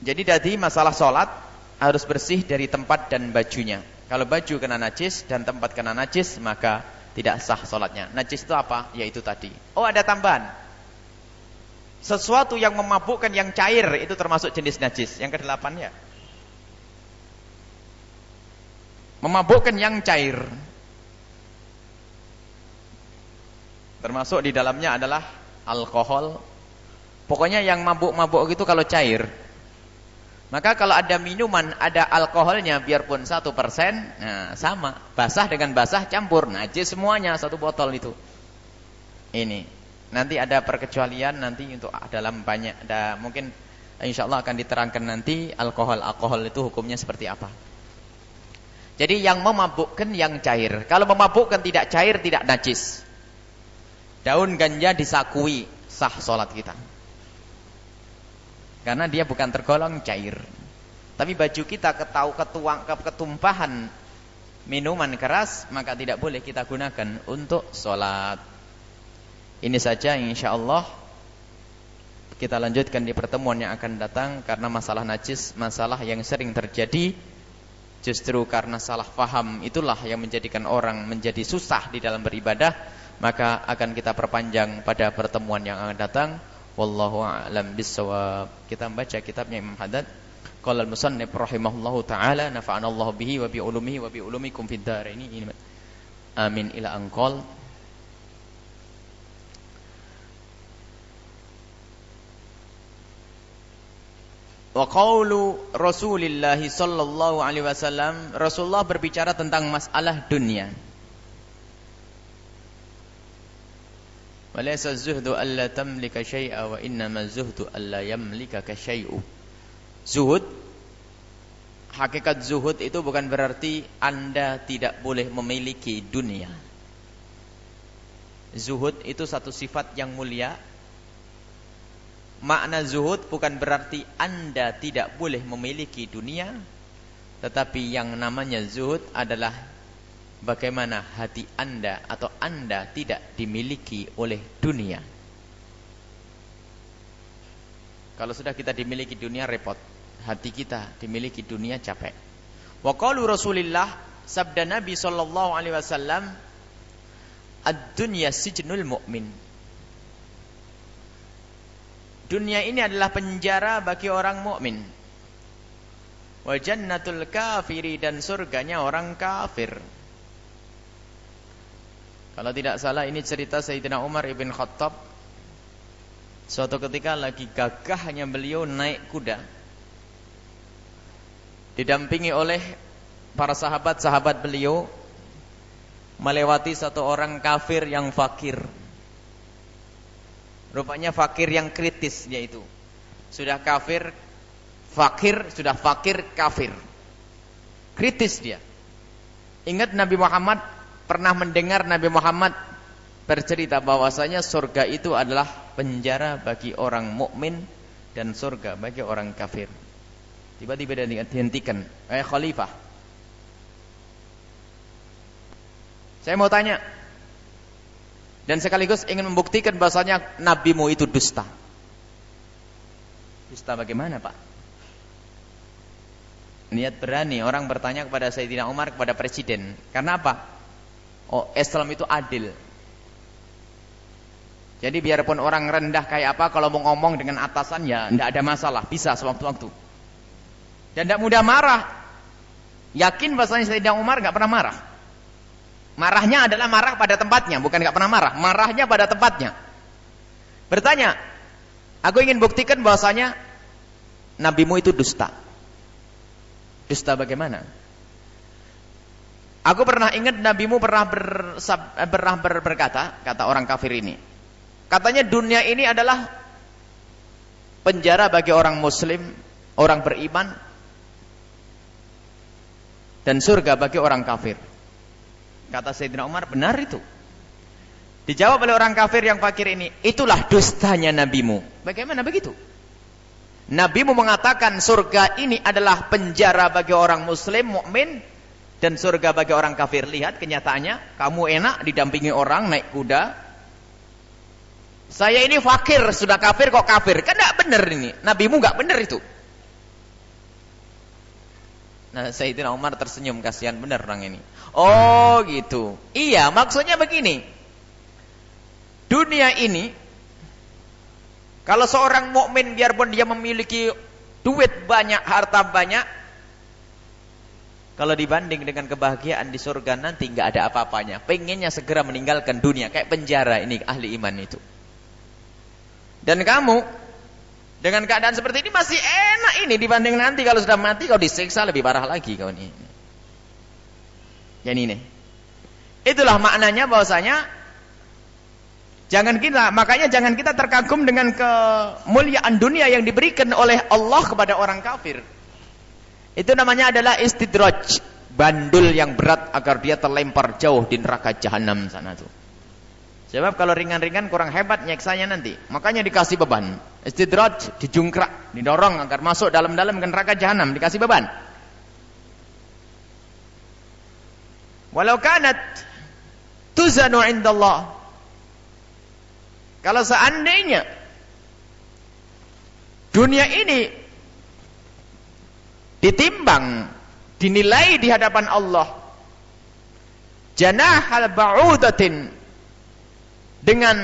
Jadi tadi masalah sholat harus bersih dari tempat dan bajunya. Kalau baju kena najis dan tempat kena najis, maka tidak sah solatnya. Najis itu apa? Yaitu tadi. Oh ada tambahan. Sesuatu yang memabukkan yang cair itu termasuk jenis najis. Yang kedelapan ya. Memabukkan yang cair. Termasuk di dalamnya adalah alkohol. Pokoknya yang mabuk-mabuk itu kalau cair. Maka kalau ada minuman, ada alkoholnya biarpun satu persen, nah sama. Basah dengan basah campur, najis semuanya satu botol itu. Ini. Nanti ada perkecualian nanti untuk dalam banyak, ada mungkin Insya Allah akan diterangkan nanti alkohol alkohol itu hukumnya seperti apa. Jadi yang memabukkan yang cair. Kalau memabukkan tidak cair tidak najis. Daun ganja disakui sah sholat kita. Karena dia bukan tergolong cair. Tapi baju kita ketau ketuang ketumpahan minuman keras maka tidak boleh kita gunakan untuk sholat. Ini saja insya Allah kita lanjutkan di pertemuan yang akan datang karena masalah najis masalah yang sering terjadi justru karena salah faham itulah yang menjadikan orang menjadi susah di dalam beribadah maka akan kita perpanjang pada pertemuan yang akan datang. Wallahu a'lam bissawab. Kita membaca kitabnya Imam Haddad. Qala al-musannif rahimahullahu taala nafa'ana Allah bihi wa bi ulumihi wa bi ulumikum fid dharain amin. Ila anqal. Wa qawlu Rasulillah sallallahu alaihi wasallam Rasulullah berbicara tentang masalah dunia. Zuhdu alla tamlika syai'a wa innama zuhdu alla yamlikaka syai'u. Zuhud hakikat zuhud itu bukan berarti Anda tidak boleh memiliki dunia. Zuhud itu satu sifat yang mulia Makna zuhud bukan berarti Anda tidak boleh memiliki dunia, tetapi yang namanya zuhud adalah bagaimana hati Anda atau Anda tidak dimiliki oleh dunia. Kalau sudah kita dimiliki dunia repot, hati kita dimiliki dunia capek. Wa qalu Rasulillah sabda Nabi sallallahu alaihi wasallam ad-dunya sijnul mu'min Dunia ini adalah penjara bagi orang mukmin. Wa jannatul kafiri dan surganya orang kafir. Kalau tidak salah ini cerita Sayyidina Umar ibn Khattab. Suatu ketika lagi gagahnya beliau naik kuda. Didampingi oleh para sahabat-sahabat beliau melewati satu orang kafir yang fakir. Rupanya fakir yang kritis dia itu. Sudah kafir, fakir, sudah fakir, kafir. Kritis dia. Ingat Nabi Muhammad pernah mendengar Nabi Muhammad bercerita bahwasanya surga itu adalah penjara bagi orang mukmin dan surga bagi orang kafir. Tiba-tiba dihentikan, eh khalifah. Saya mau tanya, dan sekaligus ingin membuktikan bahasanya nabimu itu dusta. Dusta bagaimana, Pak? Niat berani orang bertanya kepada Sayyidina Umar kepada presiden. Karena apa? Oh, Islam itu adil. Jadi biarpun orang rendah kayak apa kalau mau ngomong dengan atasan ya tidak ada masalah, bisa sewaktu-waktu. Dan tidak mudah marah. Yakin bahasanya Sayyidina Umar nggak pernah marah. Marahnya adalah marah pada tempatnya, bukan nggak pernah marah. Marahnya pada tempatnya. Bertanya, aku ingin buktikan bahwasanya nabimu itu dusta. Dusta bagaimana? Aku pernah ingat nabimu pernah, bersab, pernah ber, berkata, kata orang kafir ini. Katanya dunia ini adalah penjara bagi orang muslim, orang beriman, dan surga bagi orang kafir. Kata Sayyidina Umar, benar itu. Dijawab oleh orang kafir yang fakir ini, itulah dustanya nabimu. Bagaimana begitu? Nabimu mengatakan surga ini adalah penjara bagi orang muslim, mukmin dan surga bagi orang kafir. Lihat kenyataannya, kamu enak didampingi orang naik kuda. Saya ini fakir, sudah kafir kok kafir. Kan tidak benar ini. Nabimu nggak benar itu. Nah, Sayyidina Umar tersenyum, kasihan benar orang ini. Oh, gitu. Iya, maksudnya begini. Dunia ini kalau seorang mukmin biarpun dia memiliki duit banyak, harta banyak, kalau dibanding dengan kebahagiaan di surga nanti nggak ada apa-apanya. Pengennya segera meninggalkan dunia kayak penjara ini ahli iman itu. Dan kamu dengan keadaan seperti ini masih enak ini dibanding nanti kalau sudah mati kau disiksa lebih parah lagi kau ini. Yang ini. Itulah maknanya bahwasanya Jangan kita, makanya jangan kita terkagum dengan kemuliaan dunia yang diberikan oleh Allah kepada orang kafir. Itu namanya adalah istidraj, bandul yang berat agar dia terlempar jauh di neraka jahanam sana tuh. Sebab kalau ringan-ringan kurang hebat nyeksanya nanti. Makanya dikasih beban. Istidraj dijungkrak, didorong agar masuk dalam-dalam ke neraka jahanam, dikasih beban. Walau kanat tuzanu indallah kalau seandainya dunia ini ditimbang, dinilai di hadapan Allah. Janahal ba'udatin dengan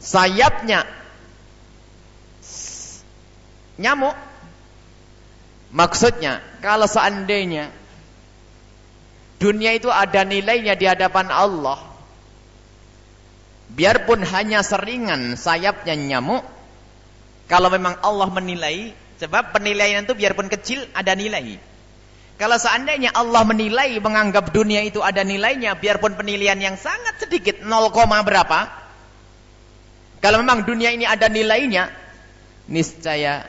sayapnya nyamuk. Maksudnya kalau seandainya dunia itu ada nilainya di hadapan Allah biarpun hanya seringan sayapnya nyamuk kalau memang Allah menilai sebab penilaian itu biarpun kecil ada nilai. Kalau seandainya Allah menilai menganggap dunia itu ada nilainya biarpun penilaian yang sangat sedikit 0, berapa kalau memang dunia ini ada nilainya niscaya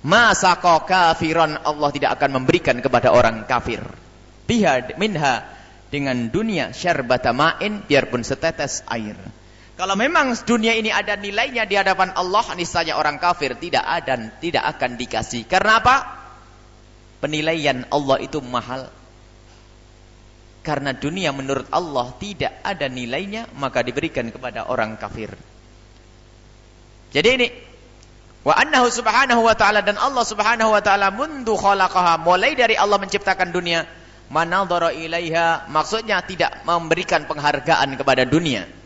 masa kafiran? Allah tidak akan memberikan kepada orang kafir. Biha minha dengan dunia syarbata ma'in biarpun setetes air. Kalau memang dunia ini ada nilainya di hadapan Allah, niscaya orang kafir tidak ada tidak akan dikasih. Karena apa? Penilaian Allah itu mahal. Karena dunia menurut Allah tidak ada nilainya, maka diberikan kepada orang kafir. Jadi ini wa annahu subhanahu wa ta'ala dan Allah subhanahu wa ta'ala mundu khalaqaha mulai dari Allah menciptakan dunia manadhara ilaiha maksudnya tidak memberikan penghargaan kepada dunia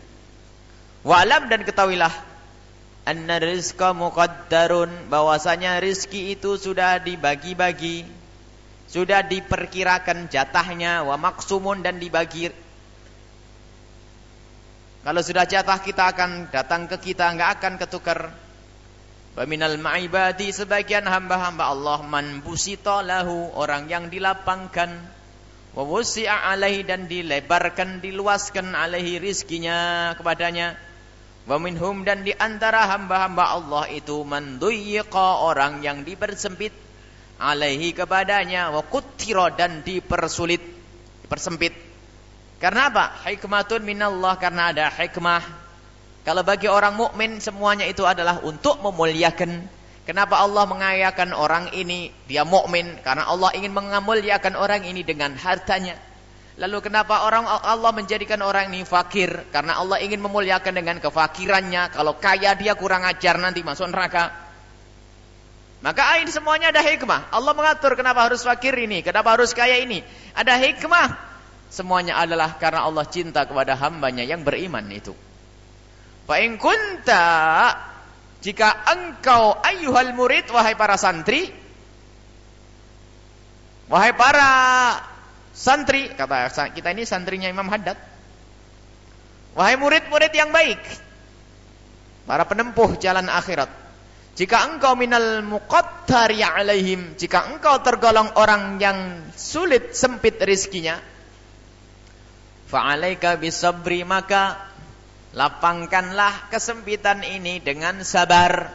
wa alam dan ketahuilah anna rizqa muqaddarun bahwasanya rizki itu sudah dibagi-bagi sudah diperkirakan jatahnya wa maksumun dan dibagi. Kalau sudah jatah kita akan datang ke kita enggak akan ketukar. Wa minal ma'ibadi sebagian hamba-hamba Allah man busita lahu orang yang dilapangkan. Wa wusi'a alaihi dan dilebarkan diluaskan alaihi rizkinya kepadanya wa minhum dan di antara hamba-hamba Allah itu man orang yang dipersempit alaihi kepadanya wa kutira dan dipersulit dipersempit karena apa hikmatun minallah karena ada hikmah kalau bagi orang mukmin semuanya itu adalah untuk memuliakan Kenapa Allah mengayakan orang ini dia mukmin? Karena Allah ingin mengamuliakan orang ini dengan hartanya. Lalu kenapa orang Allah menjadikan orang ini fakir? Karena Allah ingin memuliakan dengan kefakirannya. Kalau kaya dia kurang ajar nanti masuk neraka. Maka ini semuanya ada hikmah. Allah mengatur kenapa harus fakir ini, kenapa harus kaya ini. Ada hikmah. Semuanya adalah karena Allah cinta kepada hambanya yang beriman itu. Fa in kunta jika engkau ayuhal murid wahai para santri wahai para santri kata kita ini santrinya Imam Haddad wahai murid-murid yang baik para penempuh jalan akhirat jika engkau minal muqaddari alaihim jika engkau tergolong orang yang sulit sempit rizkinya fa'alaika bisabri maka Lapangkanlah kesempitan ini dengan sabar.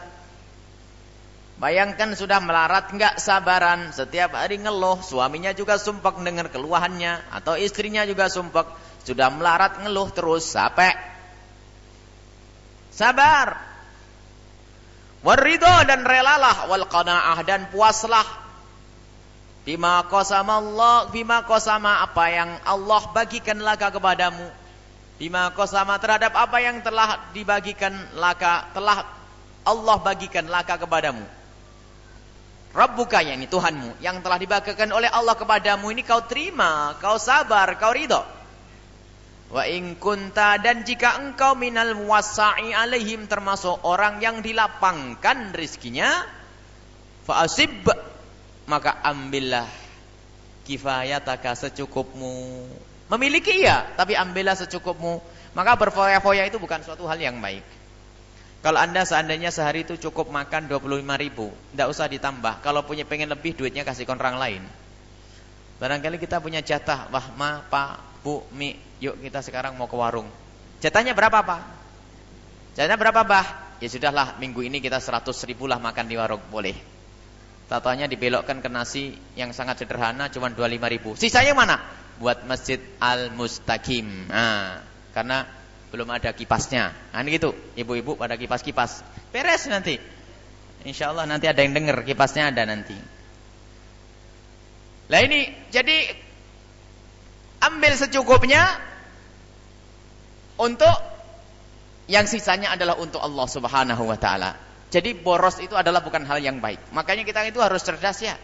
Bayangkan sudah melarat enggak sabaran, setiap hari ngeluh, suaminya juga sumpek dengar keluhannya atau istrinya juga sumpek, sudah melarat ngeluh terus sampai sabar. Waridho dan relalah wal qanaah dan puaslah. Bima qasama Allah bima qasama apa yang Allah bagikan laka kepadamu. Bima qasama terhadap apa yang telah dibagikan laka telah Allah bagikan laka kepadamu Rabbuka yakni Tuhanmu yang telah dibagikan oleh Allah kepadamu ini kau terima kau sabar kau ridho wa in kunta dan jika engkau minal muwassa'i alaihim termasuk orang yang dilapangkan rizkinya fa asib maka ambillah kifayataka secukupmu Memiliki iya, tapi ambillah secukupmu. Maka berfoya-foya itu bukan suatu hal yang baik. Kalau anda seandainya sehari itu cukup makan 25 ribu, tidak usah ditambah. Kalau punya pengen lebih, duitnya kasih ke orang lain. Barangkali kita punya jatah, wah ma, pa, bu, mi, Yuk kita sekarang mau ke warung. Jatahnya berapa Pak? Jatahnya berapa Bah? Ya sudahlah minggu ini kita 100 ribu lah makan di warung. Boleh. Tatanya dibelokkan ke nasi yang sangat sederhana cuma 25 ribu. Sisanya mana? Buat Masjid Al-Mustaqim. Nah, karena belum ada kipasnya. Nah ini gitu, ibu-ibu pada kipas-kipas. Beres nanti. Insya Allah nanti ada yang dengar kipasnya ada nanti. Lah ini jadi ambil secukupnya untuk yang sisanya adalah untuk Allah Subhanahu wa taala. Jadi boros itu adalah bukan hal yang baik. Makanya kita itu harus cerdas ya.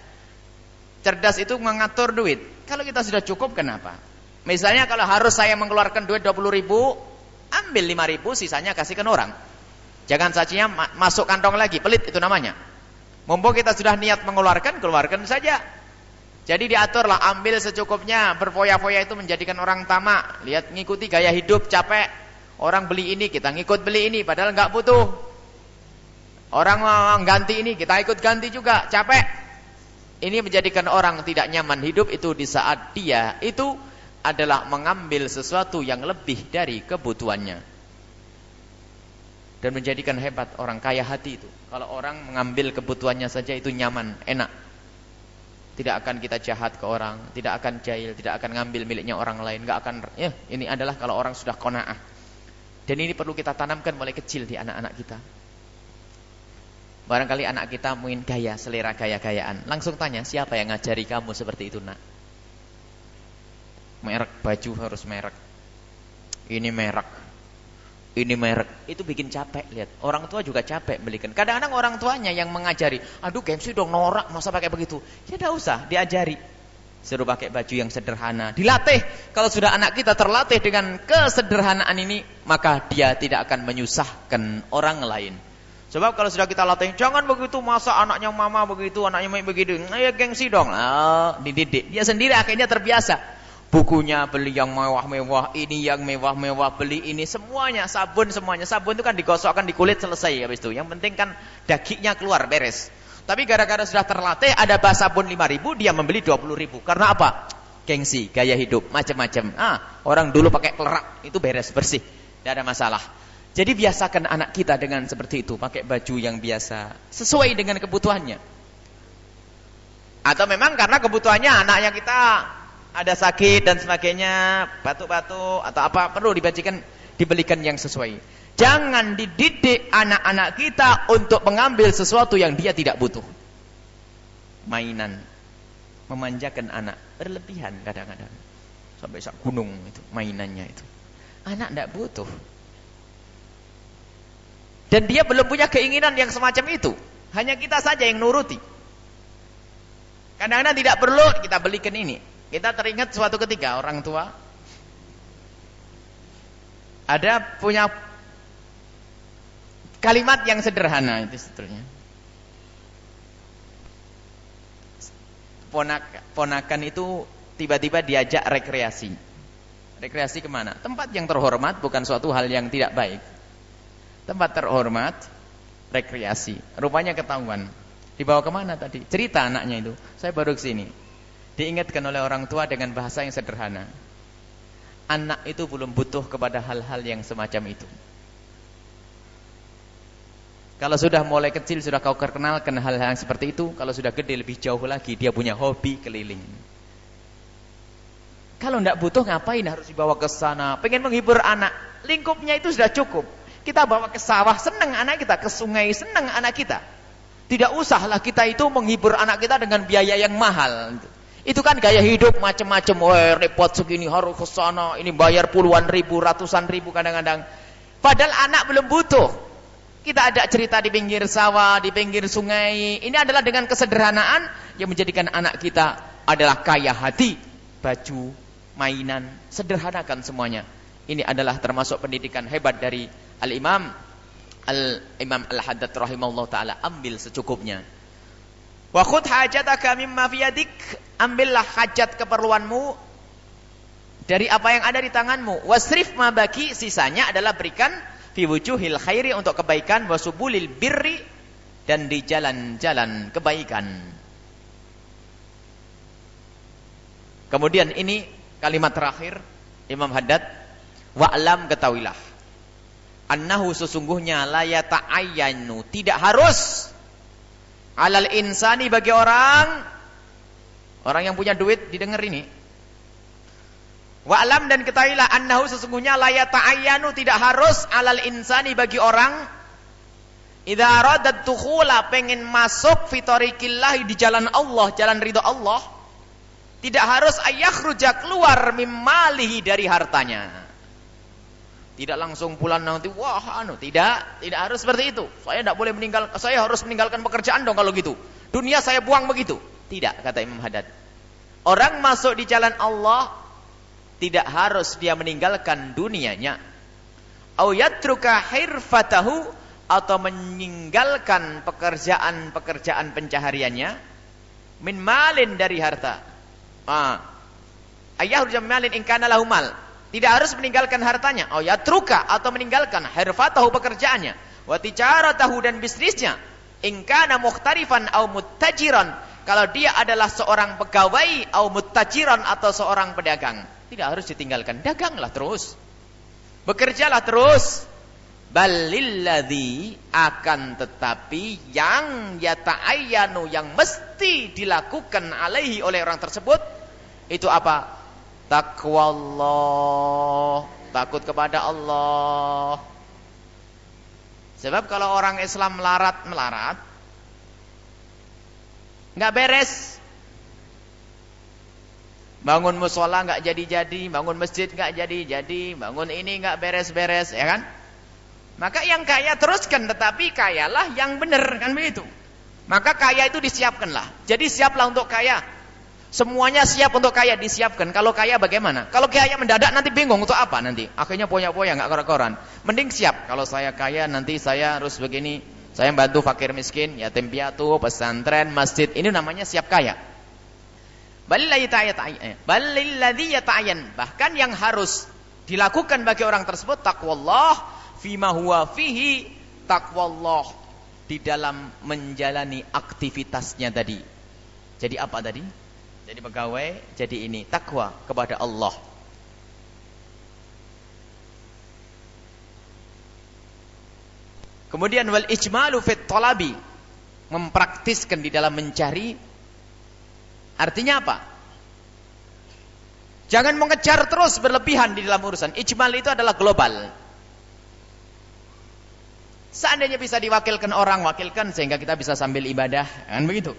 Cerdas itu mengatur duit. Kalau kita sudah cukup kenapa? Misalnya kalau harus saya mengeluarkan duit 20 ribu, ambil 5 ribu, sisanya kasihkan orang. Jangan sajinya masuk kantong lagi, pelit itu namanya. Mumpung kita sudah niat mengeluarkan, keluarkan saja. Jadi diaturlah, ambil secukupnya. Berfoya-foya itu menjadikan orang tamak. Lihat, ngikuti gaya hidup, capek. Orang beli ini, kita ngikut beli ini, padahal nggak butuh. Orang ganti ini, kita ikut ganti juga, capek. Ini menjadikan orang tidak nyaman hidup itu di saat dia itu adalah mengambil sesuatu yang lebih dari kebutuhannya. Dan menjadikan hebat orang kaya hati itu. Kalau orang mengambil kebutuhannya saja itu nyaman, enak. Tidak akan kita jahat ke orang, tidak akan jahil, tidak akan ngambil miliknya orang lain, nggak akan ya, ini adalah kalau orang sudah qanaah. Dan ini perlu kita tanamkan mulai kecil di anak-anak kita. Barangkali anak kita mungkin gaya, selera gaya-gayaan. Langsung tanya, siapa yang ngajari kamu seperti itu, Nak? Merek baju harus merek. Ini merek. Ini merek. Itu bikin capek lihat. Orang tua juga capek belikan. Kadang-kadang orang tuanya yang mengajari aduh gengsi dong norak masa pakai begitu? Ya tidak usah diajari. Suruh pakai baju yang sederhana. Dilatih. Kalau sudah anak kita terlatih dengan kesederhanaan ini maka dia tidak akan menyusahkan orang lain. Sebab kalau sudah kita latih jangan begitu masa anaknya mama begitu anaknya mama begitu. Nah, gengsi dong. Oh, dididik. Dia sendiri akhirnya terbiasa bukunya beli yang mewah-mewah, ini yang mewah-mewah, beli ini semuanya, sabun semuanya. Sabun itu kan digosokkan di kulit selesai habis itu. Yang penting kan dagingnya keluar beres. Tapi gara-gara sudah terlatih ada bas sabun 5000 dia membeli 20000. Karena apa? Gengsi, gaya hidup, macam-macam. Ah, orang dulu pakai kelerak, itu beres bersih. Tidak ada masalah. Jadi biasakan anak kita dengan seperti itu, pakai baju yang biasa, sesuai dengan kebutuhannya. Atau memang karena kebutuhannya anaknya kita ada sakit dan sebagainya, batuk-batuk atau apa perlu dibajikan dibelikan yang sesuai. Jangan dididik anak-anak kita untuk mengambil sesuatu yang dia tidak butuh. Mainan memanjakan anak berlebihan kadang-kadang. Sampai sak gunung itu mainannya itu. Anak tidak butuh. Dan dia belum punya keinginan yang semacam itu. Hanya kita saja yang nuruti. Kadang-kadang tidak perlu kita belikan ini. Kita teringat suatu ketika orang tua ada punya kalimat yang sederhana itu sebetulnya. Ponak, ponakan itu tiba-tiba diajak rekreasi. Rekreasi ke mana? Tempat yang terhormat bukan suatu hal yang tidak baik. Tempat terhormat, rekreasi. Rupanya ketahuan. Dibawa ke mana tadi? Cerita anaknya itu. Saya baru ke sini diingatkan oleh orang tua dengan bahasa yang sederhana. Anak itu belum butuh kepada hal-hal yang semacam itu. Kalau sudah mulai kecil sudah kau kenalkan hal-hal yang seperti itu, kalau sudah gede lebih jauh lagi dia punya hobi keliling. Kalau tidak butuh ngapain harus dibawa ke sana? Pengen menghibur anak, lingkupnya itu sudah cukup. Kita bawa ke sawah, senang anak kita, ke sungai, senang anak kita. Tidak usahlah kita itu menghibur anak kita dengan biaya yang mahal. Itu kan gaya hidup macam-macam. Wah, repot segini harus ke sana, ini bayar puluhan ribu, ratusan ribu kadang-kadang. Padahal anak belum butuh. Kita ada cerita di pinggir sawah, di pinggir sungai. Ini adalah dengan kesederhanaan yang menjadikan anak kita adalah kaya hati. Baju, mainan, sederhanakan semuanya. Ini adalah termasuk pendidikan hebat dari Al-Imam Al-Imam Al-Haddad rahimahullah taala ambil secukupnya. Wa khudh hajataka mimma fi yadik. Ambillah hajat keperluanmu dari apa yang ada di tanganmu. Wasrif ma baki sisanya adalah berikan fi wujuhil khairi untuk kebaikan wasubulil birri dan di jalan-jalan kebaikan. Kemudian ini kalimat terakhir Imam Haddad, wa'lam ketahuilah. Annahu sesungguhnya la yata'ayyanu, tidak harus alal insani bagi orang orang yang punya duit didengar ini. Wa'lam dan ketahuilah annahu sesungguhnya la yata'ayyanu tidak harus alal insani bagi orang idza aradat tukhula pengen masuk fitorikillah di jalan Allah, jalan ridho Allah tidak harus ayah rujak keluar mimalihi dari hartanya. Tidak langsung pulang nanti, wah anu, tidak, tidak harus seperti itu. Saya tidak boleh meninggal, saya harus meninggalkan pekerjaan dong kalau gitu. Dunia saya buang begitu. Tidak, kata Imam Haddad. Orang masuk di jalan Allah tidak harus dia meninggalkan dunianya. Au yatruka hirfatahu atau meninggalkan pekerjaan-pekerjaan pencahariannya min malin dari harta Ah. Ayah malin ingkana lahu mal. Tidak harus meninggalkan hartanya. Oh ya atau meninggalkan harfatahu pekerjaannya. Wa tijaratahu dan bisnisnya. Ingkana mukhtarifan au muttajiran. Kalau dia adalah seorang pegawai au muttajiran atau seorang pedagang. Tidak harus ditinggalkan. Daganglah terus. Bekerjalah terus. Balilladzi akan tetapi yang yata'ayyanu yang mesti dilakukan alaihi oleh orang tersebut itu apa? Takwa Allah, takut kepada Allah. Sebab kalau orang Islam melarat melarat, nggak beres. Bangun musola nggak jadi-jadi, bangun masjid nggak jadi-jadi, bangun ini nggak beres-beres, ya kan? Maka yang kaya teruskan, tetapi kayalah yang benar, kan begitu. Maka kaya itu disiapkanlah. Jadi siaplah untuk kaya. Semuanya siap untuk kaya disiapkan. Kalau kaya bagaimana? Kalau kaya mendadak nanti bingung untuk apa nanti? Akhirnya poya-poya nggak koran-koran. Mending siap. Kalau saya kaya nanti saya harus begini. Saya bantu fakir miskin, yatim piatu, pesantren, masjid. Ini namanya siap kaya. Yata'ayyan. Bahkan yang harus dilakukan bagi orang tersebut takwallah fima huwa fihi takwallah di dalam menjalani aktivitasnya tadi. Jadi apa tadi? Jadi pegawai, jadi ini takwa kepada Allah. Kemudian wal ijmalu fit talabi mempraktiskan di dalam mencari artinya apa? Jangan mengejar terus berlebihan di dalam urusan. Ijmal itu adalah global. Seandainya bisa diwakilkan orang, wakilkan sehingga kita bisa sambil ibadah, kan begitu.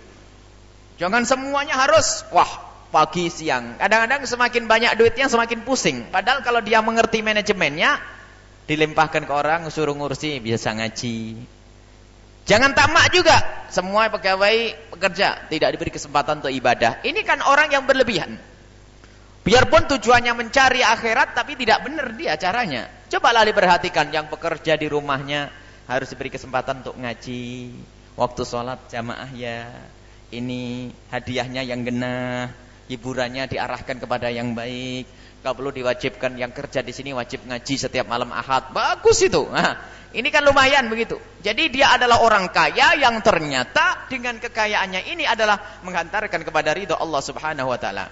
Jangan semuanya harus wah pagi siang. Kadang-kadang semakin banyak duitnya semakin pusing. Padahal kalau dia mengerti manajemennya dilimpahkan ke orang suruh ngurusi bisa ngaji. Jangan tamak juga. Semua pegawai pekerja tidak diberi kesempatan untuk ibadah. Ini kan orang yang berlebihan. Biarpun tujuannya mencari akhirat tapi tidak benar dia caranya. Cobalah diperhatikan yang bekerja di rumahnya harus diberi kesempatan untuk ngaji. Waktu sholat jamaah ya ini hadiahnya yang genah, hiburannya diarahkan kepada yang baik. Kalau perlu diwajibkan yang kerja di sini wajib ngaji setiap malam Ahad. Bagus itu. Nah, ini kan lumayan begitu. Jadi dia adalah orang kaya yang ternyata dengan kekayaannya ini adalah menghantarkan kepada ridho Allah Subhanahu wa taala.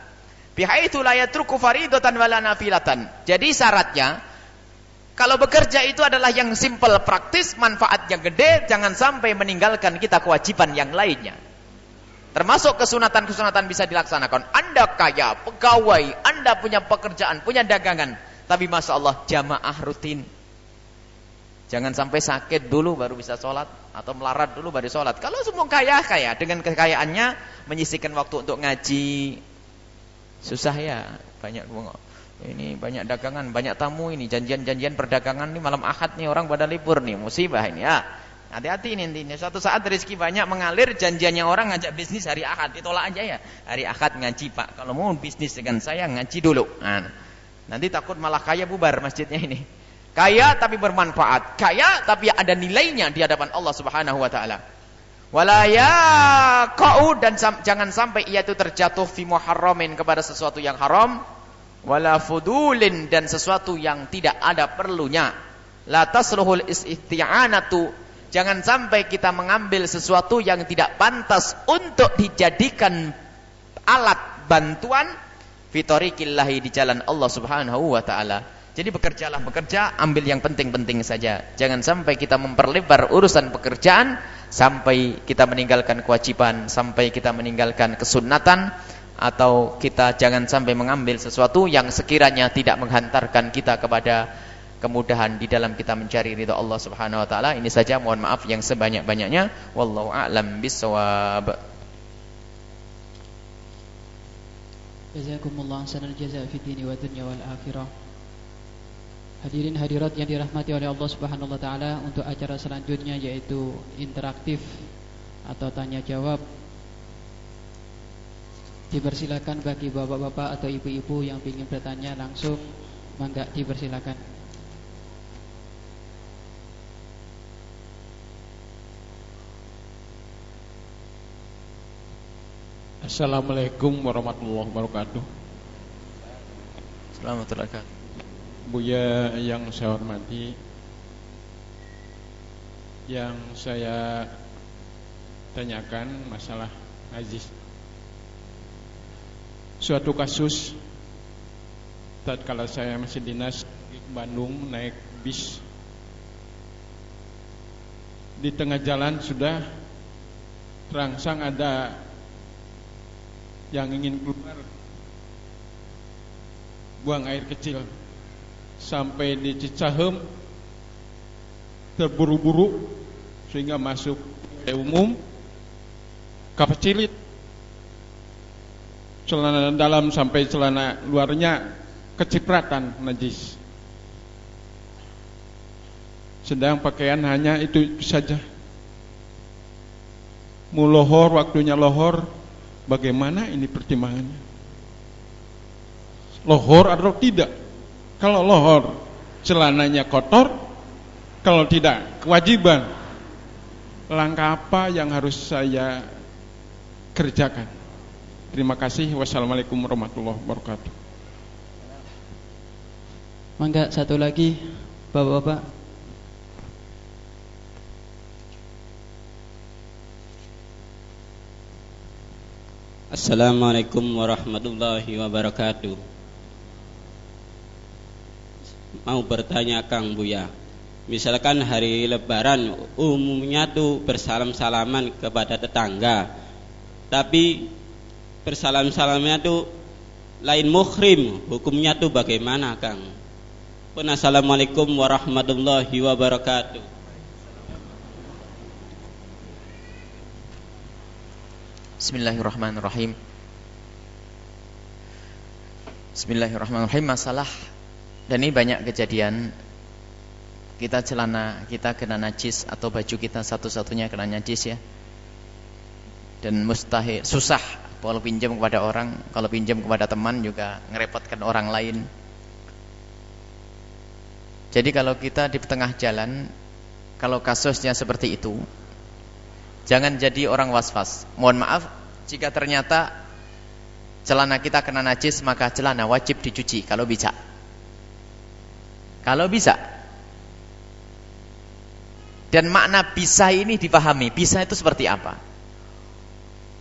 Bihaitsu la yatruku faridatan wala nafilatan. Jadi syaratnya kalau bekerja itu adalah yang simple praktis, manfaat yang gede, jangan sampai meninggalkan kita kewajiban yang lainnya. Termasuk kesunatan-kesunatan bisa dilaksanakan. Anda kaya, pegawai, Anda punya pekerjaan, punya dagangan. Tapi Masya Allah, jamaah rutin. Jangan sampai sakit dulu baru bisa sholat. Atau melarat dulu baru sholat. Kalau semua kaya-kaya, dengan kekayaannya, menyisikan waktu untuk ngaji. Susah ya, banyak ini banyak dagangan, banyak tamu ini, janjian-janjian perdagangan ini malam ahad nih, orang pada libur nih, musibah ini ya. Hati-hati ini intinya. Suatu saat rezeki banyak mengalir, janjiannya orang ngajak bisnis hari Ahad, ditolak aja ya. Hari Ahad ngaji, Pak. Kalau mau bisnis dengan saya ngaji dulu. Nah, nanti takut malah kaya bubar masjidnya ini. Kaya tapi bermanfaat. Kaya tapi ada nilainya di hadapan Allah Subhanahu wa taala. Walaya kau dan jangan sampai ia itu terjatuh fi muharramin kepada sesuatu yang haram wala fudulin dan sesuatu yang tidak ada perlunya. La tasluhul isti'anatu Jangan sampai kita mengambil sesuatu yang tidak pantas untuk dijadikan alat bantuan fitorikillahi di jalan Allah Subhanahu wa taala. Jadi bekerjalah bekerja, ambil yang penting-penting saja. Jangan sampai kita memperlebar urusan pekerjaan sampai kita meninggalkan kewajiban, sampai kita meninggalkan kesunatan atau kita jangan sampai mengambil sesuatu yang sekiranya tidak menghantarkan kita kepada kemudahan di dalam kita mencari ridha Allah Subhanahu wa taala. Ini saja mohon maaf yang sebanyak-banyaknya. Wallahu a'lam bissawab. Jazakumullah sanal jaza fi dini wa dunya wal akhirah. Hadirin hadirat yang dirahmati oleh Allah Subhanahu wa taala untuk acara selanjutnya yaitu interaktif atau tanya jawab. Dipersilakan bagi bapak-bapak atau ibu-ibu yang ingin bertanya langsung, mangga dipersilakan. Assalamualaikum warahmatullahi wabarakatuh. Selamat wabarakatuh. Buya yang saya hormati Yang saya tanyakan masalah Aziz Suatu kasus Tatkala saya masih dinas di Bandung naik bis Di tengah jalan sudah terangsang ada yang ingin keluar. Buang air kecil. Sampai di Cicahem terburu-buru sehingga masuk ke umum kapecilit celana dalam sampai celana luarnya kecipratan najis. Sedang pakaian hanya itu saja. Mulohor waktunya lohor bagaimana ini pertimbangannya lohor atau tidak kalau lohor celananya kotor, kalau tidak kewajiban. Langkah apa yang harus saya kerjakan? Terima kasih. Wassalamualaikum warahmatullahi wabarakatuh. Mangga satu lagi, Bapak-bapak. Assalamualaikum warahmatullahi wabarakatuh mau bertanya Kang Buya. Misalkan hari lebaran umumnya tuh bersalam-salaman kepada tetangga. Tapi bersalam-salamnya tuh lain muhrim. Hukumnya tuh bagaimana Kang? Assalamualaikum warahmatullahi wabarakatuh. Bismillahirrahmanirrahim. Bismillahirrahmanirrahim. Masalah dan ini banyak kejadian kita celana kita kena najis atau baju kita satu-satunya kena najis ya. Dan mustahil susah kalau pinjam kepada orang, kalau pinjam kepada teman juga ngerepotkan orang lain. Jadi kalau kita di tengah jalan kalau kasusnya seperti itu jangan jadi orang was-was. Mohon maaf jika ternyata celana kita kena najis maka celana wajib dicuci kalau bisa. Kalau bisa. Dan makna bisa ini dipahami. Bisa itu seperti apa?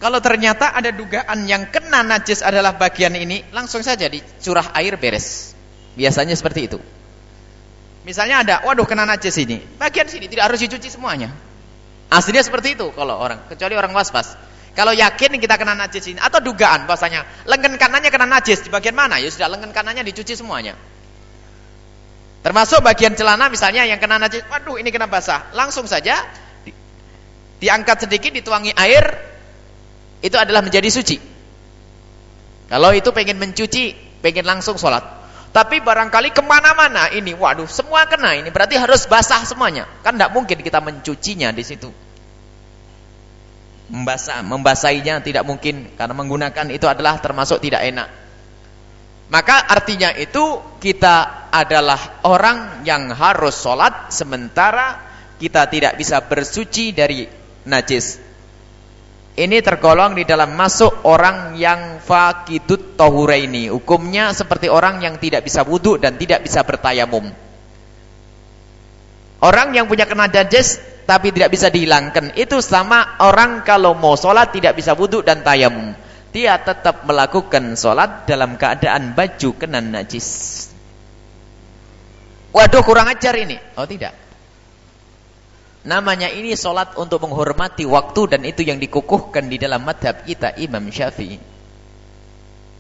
Kalau ternyata ada dugaan yang kena najis adalah bagian ini, langsung saja dicurah air beres. Biasanya seperti itu. Misalnya ada, waduh kena najis ini. Bagian sini tidak harus dicuci semuanya. Aslinya seperti itu kalau orang, kecuali orang was-was. Kalau yakin kita kena najis ini atau dugaan bahasanya lengan kanannya kena najis di bagian mana? Ya sudah lengan kanannya dicuci semuanya. Termasuk bagian celana misalnya yang kena najis, waduh ini kena basah. Langsung saja di, diangkat sedikit, dituangi air, itu adalah menjadi suci. Kalau itu pengen mencuci, pengen langsung sholat. Tapi barangkali ke mana-mana ini, waduh semua kena ini, berarti harus basah semuanya. Kan tidak mungkin kita mencucinya di situ. Membasah, membasahinya tidak mungkin karena menggunakan itu adalah termasuk tidak enak. Maka artinya itu kita adalah orang yang harus sholat sementara kita tidak bisa bersuci dari najis. Ini tergolong di dalam masuk orang yang fakidut tohuraini. Hukumnya seperti orang yang tidak bisa wudhu dan tidak bisa bertayamum. Orang yang punya kena najis tapi tidak bisa dihilangkan. Itu sama orang kalau mau sholat tidak bisa wudhu dan tayamum. dia tetap melakukan sholat dalam keadaan baju kena najis. Waduh kurang ajar ini. Oh tidak. Namanya ini sholat untuk menghormati waktu dan itu yang dikukuhkan di dalam madhab kita Imam Syafi'i.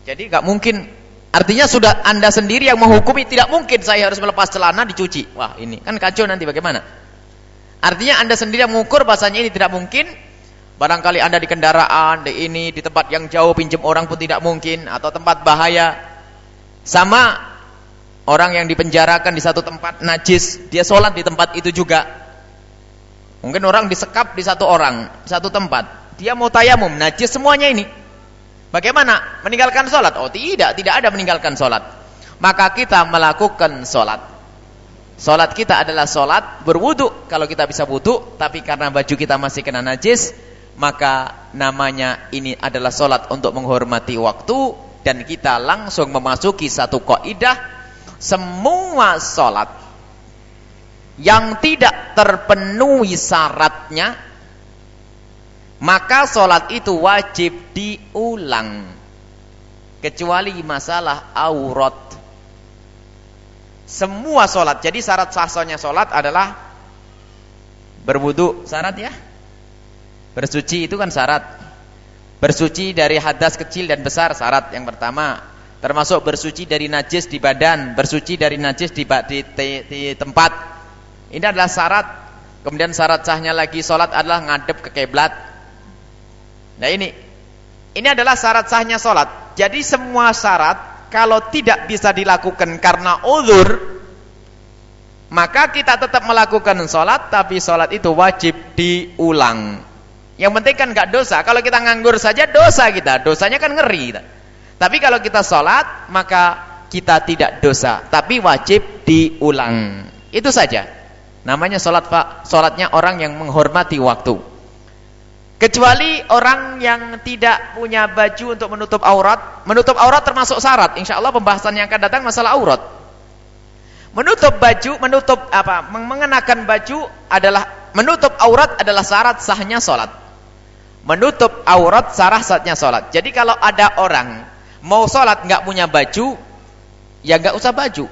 Jadi nggak mungkin artinya sudah anda sendiri yang menghukumi tidak mungkin saya harus melepas celana dicuci. Wah ini kan kacau nanti bagaimana? Artinya anda sendiri yang mengukur bahasanya ini tidak mungkin Barangkali Anda di kendaraan, di ini, di tempat yang jauh pinjam orang pun tidak mungkin atau tempat bahaya. Sama orang yang dipenjarakan di satu tempat najis, dia sholat di tempat itu juga. Mungkin orang disekap di satu orang, satu tempat. Dia mau tayamum, najis semuanya ini. Bagaimana? Meninggalkan sholat? Oh tidak, tidak ada meninggalkan sholat. Maka kita melakukan sholat. Sholat kita adalah sholat berwudu. Kalau kita bisa wudu, tapi karena baju kita masih kena najis, maka namanya ini adalah solat untuk menghormati waktu dan kita langsung memasuki satu kaidah. Semua solat yang tidak terpenuhi syaratnya maka solat itu wajib diulang. Kecuali masalah aurat semua solat jadi syarat sahnya solat adalah berwudu syarat ya Bersuci itu kan syarat. Bersuci dari hadas kecil dan besar syarat yang pertama. Termasuk bersuci dari najis di badan, bersuci dari najis di, di, di, di tempat. Ini adalah syarat. Kemudian syarat sahnya lagi sholat adalah ngadep ke kiblat. Nah ini, ini adalah syarat sahnya sholat. Jadi semua syarat kalau tidak bisa dilakukan karena uzur, maka kita tetap melakukan sholat, tapi sholat itu wajib diulang. Yang penting kan nggak dosa. Kalau kita nganggur saja dosa kita. Dosanya kan ngeri. Tapi kalau kita sholat maka kita tidak dosa. Tapi wajib diulang. Itu saja. Namanya sholat pak. Sholatnya orang yang menghormati waktu. Kecuali orang yang tidak punya baju untuk menutup aurat. Menutup aurat termasuk syarat. Insya Allah pembahasan yang akan datang masalah aurat. Menutup baju, menutup apa? Mengenakan baju adalah menutup aurat adalah syarat sahnya sholat menutup aurat sarah saatnya sholat. Jadi kalau ada orang mau sholat nggak punya baju, ya nggak usah baju.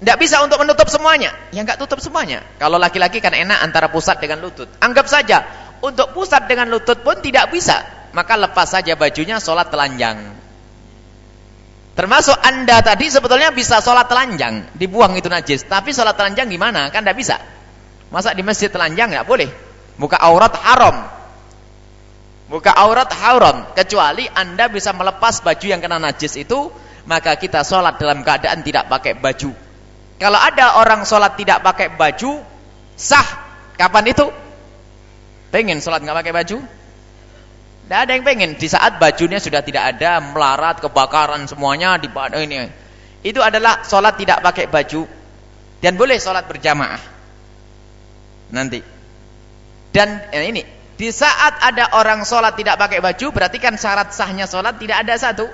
Nggak bisa untuk menutup semuanya, ya nggak tutup semuanya. Kalau laki-laki kan enak antara pusat dengan lutut. Anggap saja untuk pusat dengan lutut pun tidak bisa, maka lepas saja bajunya sholat telanjang. Termasuk anda tadi sebetulnya bisa sholat telanjang, dibuang itu najis. Tapi sholat telanjang gimana? Kan tidak bisa. Masa di masjid telanjang nggak boleh. Muka aurat haram. Muka aurat haram. Kecuali anda bisa melepas baju yang kena najis itu, maka kita sholat dalam keadaan tidak pakai baju. Kalau ada orang sholat tidak pakai baju, sah. Kapan itu? Pengen sholat nggak pakai baju? Tidak ada yang pengen. Di saat bajunya sudah tidak ada, melarat, kebakaran semuanya di ini. Itu adalah sholat tidak pakai baju. Dan boleh sholat berjamaah. Nanti. Dan eh, ini, di saat ada orang sholat tidak pakai baju, berarti kan syarat sahnya sholat tidak ada satu.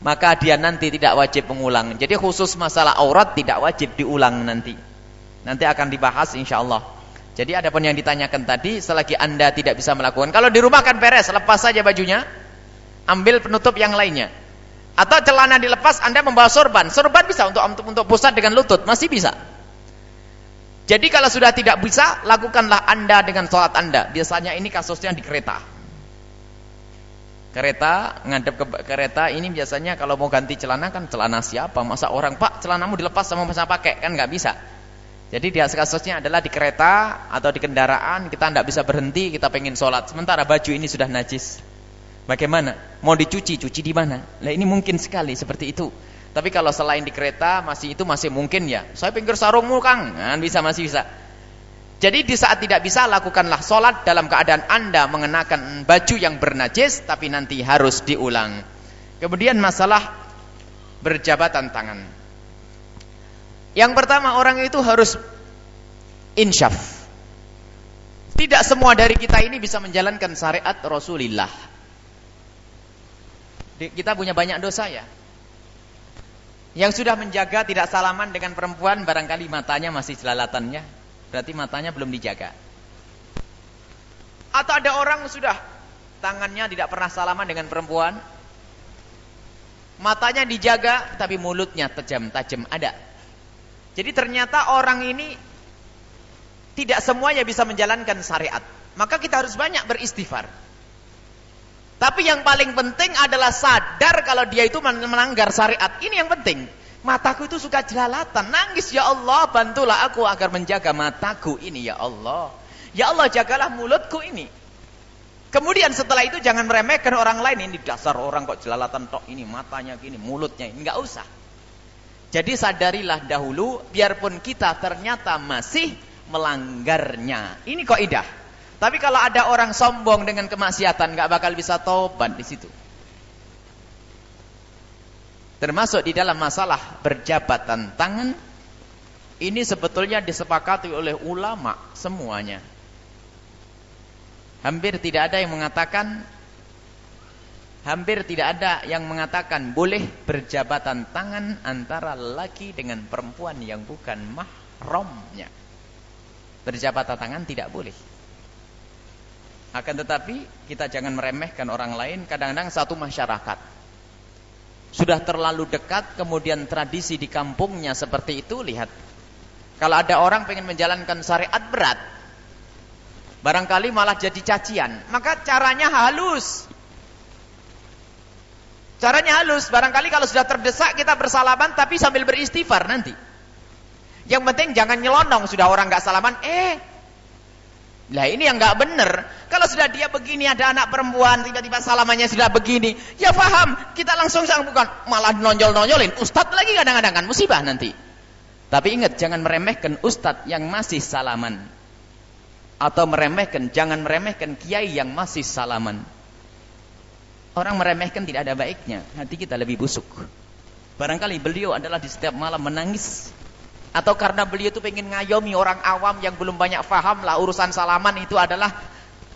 Maka dia nanti tidak wajib mengulang. Jadi khusus masalah aurat tidak wajib diulang nanti. Nanti akan dibahas insya Allah. Jadi ada pun yang ditanyakan tadi, selagi anda tidak bisa melakukan. Kalau di rumah kan beres, lepas saja bajunya. Ambil penutup yang lainnya. Atau celana dilepas, anda membawa sorban. Sorban bisa untuk untuk, untuk pusat dengan lutut, masih bisa. Jadi kalau sudah tidak bisa, lakukanlah anda dengan sholat anda. Biasanya ini kasusnya di kereta. Kereta, ngadep ke kereta ini biasanya kalau mau ganti celana kan celana siapa? Masa orang, Pak celanamu dilepas sama masa pakai? Kan nggak bisa. Jadi dia kasusnya adalah di kereta atau di kendaraan, kita tidak bisa berhenti, kita pengen sholat. Sementara baju ini sudah najis. Bagaimana? Mau dicuci, cuci di mana? Nah ini mungkin sekali seperti itu. Tapi kalau selain di kereta masih itu masih mungkin ya. Saya pinggir sarungmu Kang, kan bisa masih bisa. Jadi di saat tidak bisa lakukanlah sholat dalam keadaan anda mengenakan baju yang bernajis tapi nanti harus diulang. Kemudian masalah berjabatan tangan. Yang pertama orang itu harus insyaf. Tidak semua dari kita ini bisa menjalankan syariat Rasulullah. Kita punya banyak dosa ya. Yang sudah menjaga tidak salaman dengan perempuan barangkali matanya masih jelalatannya. Berarti matanya belum dijaga. Atau ada orang sudah tangannya tidak pernah salaman dengan perempuan. Matanya dijaga tapi mulutnya tajam-tajam ada. Jadi ternyata orang ini tidak semuanya bisa menjalankan syariat. Maka kita harus banyak beristighfar. Tapi yang paling penting adalah sadar kalau dia itu melanggar syariat. Ini yang penting. Mataku itu suka jelalatan. Nangis, ya Allah, bantulah aku agar menjaga mataku ini, ya Allah. Ya Allah, jagalah mulutku ini. Kemudian setelah itu jangan meremehkan orang lain. Ini dasar orang kok jelalatan tok ini, matanya gini, mulutnya ini. Enggak usah. Jadi sadarilah dahulu, biarpun kita ternyata masih melanggarnya. Ini kok idah. Tapi kalau ada orang sombong dengan kemaksiatan, nggak bakal bisa tobat di situ. Termasuk di dalam masalah berjabatan tangan, ini sebetulnya disepakati oleh ulama semuanya. Hampir tidak ada yang mengatakan hampir tidak ada yang mengatakan boleh berjabatan tangan antara laki dengan perempuan yang bukan mahramnya. Berjabatan tangan tidak boleh. Akan tetapi kita jangan meremehkan orang lain. Kadang-kadang satu masyarakat sudah terlalu dekat, kemudian tradisi di kampungnya seperti itu. Lihat, kalau ada orang pengen menjalankan syariat berat, barangkali malah jadi cacian. Maka caranya halus. Caranya halus. Barangkali kalau sudah terdesak kita bersalaman, tapi sambil beristighfar nanti. Yang penting jangan nyelonong. Sudah orang nggak salaman, eh lah ini yang nggak benar. Kalau sudah dia begini ada anak perempuan tiba-tiba salamannya sudah begini, ya paham. Kita langsung sang bukan malah nonjol-nonjolin. Ustadz lagi kadang-kadang kan musibah nanti. Tapi ingat jangan meremehkan ustadz yang masih salaman. Atau meremehkan, jangan meremehkan kiai yang masih salaman. Orang meremehkan tidak ada baiknya. Hati kita lebih busuk. Barangkali beliau adalah di setiap malam menangis atau karena beliau itu pengen ngayomi orang awam yang belum banyak faham lah urusan salaman itu adalah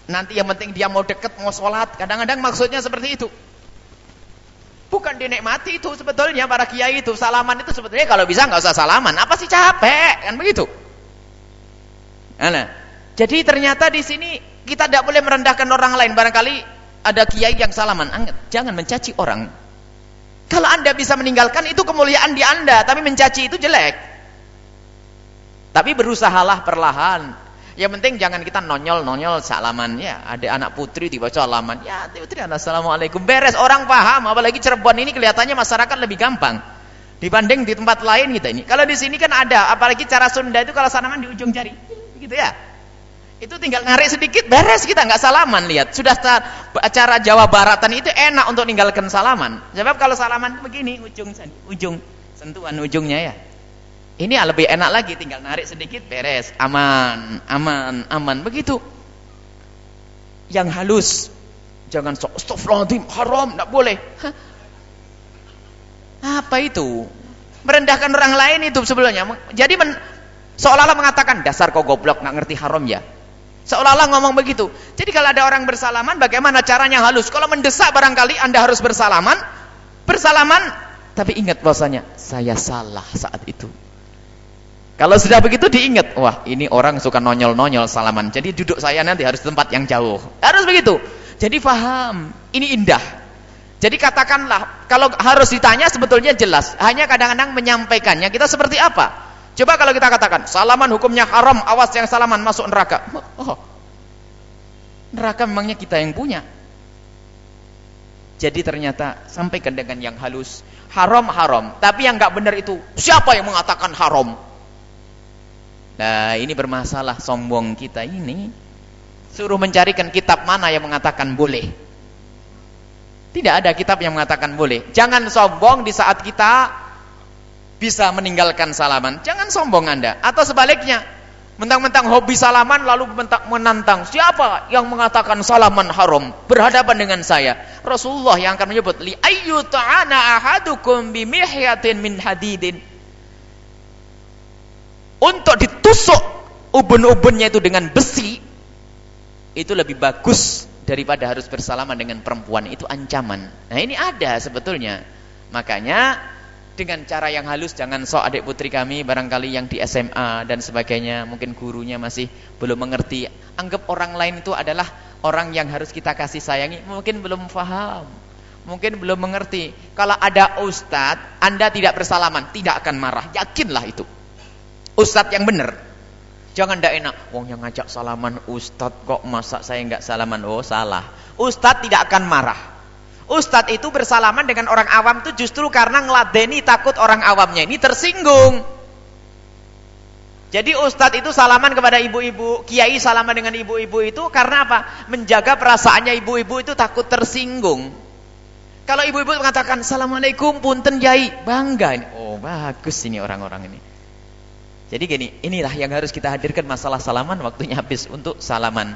nanti yang penting dia mau deket mau sholat. Kadang-kadang maksudnya seperti itu. Bukan dinikmati itu sebetulnya para kiai itu. Salaman itu sebetulnya kalau bisa nggak usah salaman. Apa sih capek? Kan begitu. Nah, jadi ternyata di sini kita tidak boleh merendahkan orang lain. Barangkali ada kiai yang salaman. Jangan mencaci orang. Kalau anda bisa meninggalkan itu kemuliaan di anda. Tapi mencaci itu jelek tapi berusahalah perlahan. Yang penting jangan kita nonyol-nonyol salaman ya. Ada anak putri tiba salaman. Ya, putri assalamualaikum. Beres orang paham. Apalagi Cirebon ini kelihatannya masyarakat lebih gampang dibanding di tempat lain kita ini. Kalau di sini kan ada, apalagi cara Sunda itu kalau salaman di ujung jari, gitu ya. Itu tinggal narik sedikit, beres kita nggak salaman lihat. Sudah acara Jawa Baratan itu enak untuk ninggalkan salaman. Sebab kalau salaman begini ujung ujung sentuhan ujungnya ya. Ini lebih enak lagi tinggal narik sedikit beres, aman, aman, aman begitu. Yang halus jangan sok astagfirullahaladzim haram, tidak boleh. Hah? Apa itu? Merendahkan orang lain itu sebelumnya. Jadi men, seolah-olah mengatakan dasar kau goblok nggak ngerti haram ya. Seolah-olah ngomong begitu. Jadi kalau ada orang bersalaman, bagaimana caranya halus? Kalau mendesak barangkali Anda harus bersalaman, bersalaman, tapi ingat bahwasanya saya salah saat itu. Kalau sudah begitu diingat, wah ini orang suka nonyol-nonyol salaman. Jadi duduk saya nanti harus tempat yang jauh. Harus begitu. Jadi faham, ini indah. Jadi katakanlah, kalau harus ditanya sebetulnya jelas. Hanya kadang-kadang menyampaikannya, kita seperti apa? Coba kalau kita katakan, salaman hukumnya haram, awas yang salaman masuk neraka. Oh, neraka memangnya kita yang punya. Jadi ternyata sampaikan dengan yang halus. Haram, haram. Tapi yang nggak benar itu, siapa yang mengatakan haram? Nah ini bermasalah sombong kita ini. Suruh mencarikan kitab mana yang mengatakan boleh. Tidak ada kitab yang mengatakan boleh. Jangan sombong di saat kita bisa meninggalkan salaman. Jangan sombong anda. Atau sebaliknya. Mentang-mentang hobi salaman lalu menantang. Siapa yang mengatakan salaman haram? Berhadapan dengan saya. Rasulullah yang akan menyebut. Li ayyu ta'ana ahadukum bimihyatin min hadidin untuk ditusuk ubun-ubunnya itu dengan besi itu lebih bagus daripada harus bersalaman dengan perempuan itu ancaman nah ini ada sebetulnya makanya dengan cara yang halus jangan sok adik putri kami barangkali yang di SMA dan sebagainya mungkin gurunya masih belum mengerti anggap orang lain itu adalah orang yang harus kita kasih sayangi mungkin belum paham. Mungkin belum mengerti. Kalau ada ustadz, Anda tidak bersalaman, tidak akan marah. Yakinlah itu. Ustadz yang benar. Jangan ndak enak. Wong yang ngajak salaman ustadz kok masa saya nggak salaman? Oh, salah. Ustadz tidak akan marah. Ustadz itu bersalaman dengan orang awam itu justru karena ngeladeni takut orang awamnya ini tersinggung. Jadi ustadz itu salaman kepada ibu-ibu, kiai salaman dengan ibu-ibu itu karena apa? Menjaga perasaannya ibu-ibu itu takut tersinggung. Kalau ibu-ibu mengatakan assalamualaikum, punten kiai, bangga ini. Oh bagus ini orang-orang ini. Jadi gini, inilah yang harus kita hadirkan masalah salaman. Waktunya habis untuk salaman.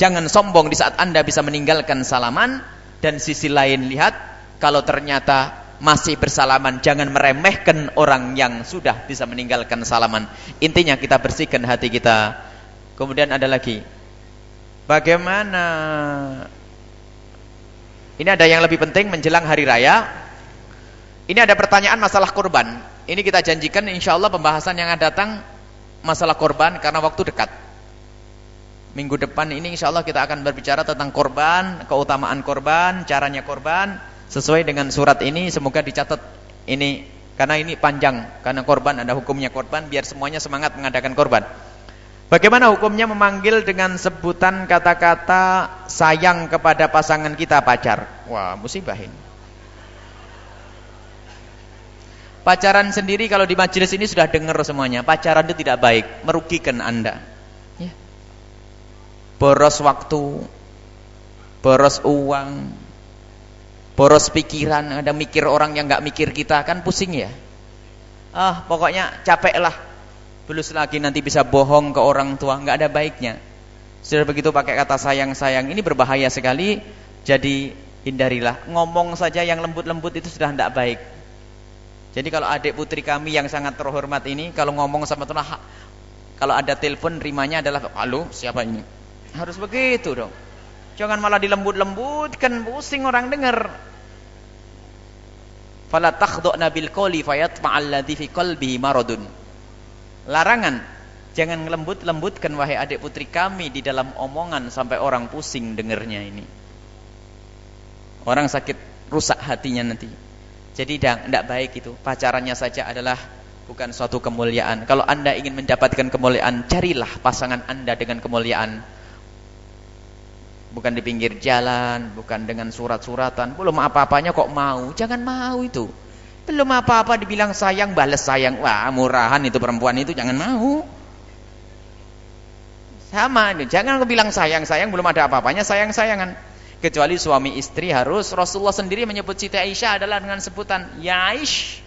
Jangan sombong di saat anda bisa meninggalkan salaman dan sisi lain lihat kalau ternyata masih bersalaman, jangan meremehkan orang yang sudah bisa meninggalkan salaman. Intinya kita bersihkan hati kita. Kemudian ada lagi. Bagaimana Ini ada yang lebih penting menjelang hari raya. Ini ada pertanyaan masalah kurban. Ini kita janjikan insya Allah pembahasan yang akan datang masalah korban karena waktu dekat. Minggu depan ini insya Allah kita akan berbicara tentang korban, keutamaan korban, caranya korban sesuai dengan surat ini semoga dicatat ini karena ini panjang karena korban ada hukumnya korban biar semuanya semangat mengadakan korban bagaimana hukumnya memanggil dengan sebutan kata-kata sayang kepada pasangan kita pacar wah musibah ini pacaran sendiri kalau di majelis ini sudah dengar semuanya pacaran itu tidak baik merugikan anda ya. boros waktu boros uang boros pikiran, ada mikir orang yang nggak mikir kita kan pusing ya. Ah, pokoknya capek lah. Belus lagi nanti bisa bohong ke orang tua, nggak ada baiknya. Sudah begitu pakai kata sayang-sayang, ini berbahaya sekali. Jadi hindarilah. Ngomong saja yang lembut-lembut itu sudah tidak baik. Jadi kalau adik putri kami yang sangat terhormat ini, kalau ngomong sama tuh kalau ada telepon rimanya adalah, halo siapa ini? Harus begitu dong. Jangan malah dilembut-lembutkan, pusing orang dengar. Fala takhdha'na bil qawli fayatma'alladzi fi qalbihi maradun. Larangan. Jangan lembut-lembutkan wahai adik putri kami di dalam omongan sampai orang pusing dengernya ini. Orang sakit rusak hatinya nanti jadi tidak baik itu. Pacarannya saja adalah bukan suatu kemuliaan. Kalau anda ingin mendapatkan kemuliaan carilah pasangan anda dengan kemuliaan. Bukan di pinggir jalan, bukan dengan surat-suratan, belum apa-apanya kok mau, jangan mau itu. Belum apa-apa dibilang sayang, balas sayang, wah murahan itu perempuan itu, jangan mau. Sama, jangan bilang sayang-sayang, belum ada apa-apanya sayang-sayangan. Kecuali suami istri harus, Rasulullah sendiri menyebut Siti Aisyah adalah dengan sebutan, Ya Aish.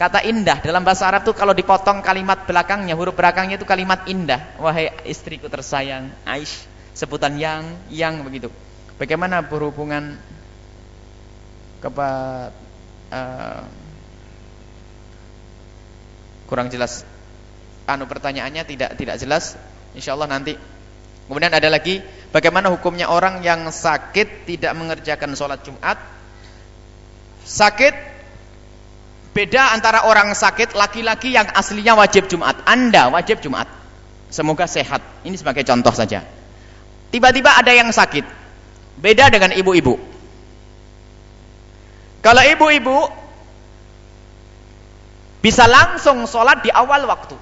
Kata indah, dalam bahasa Arab tuh kalau dipotong kalimat belakangnya, huruf belakangnya itu kalimat indah. Wahai istriku tersayang, Aish sebutan yang yang begitu. Bagaimana berhubungan kepada uh, kurang jelas anu pertanyaannya tidak tidak jelas insyaallah nanti kemudian ada lagi bagaimana hukumnya orang yang sakit tidak mengerjakan sholat Jumat sakit beda antara orang sakit laki-laki yang aslinya wajib Jumat Anda wajib Jumat semoga sehat ini sebagai contoh saja Tiba-tiba ada yang sakit. Beda dengan ibu-ibu. Kalau ibu-ibu bisa langsung sholat di awal waktu.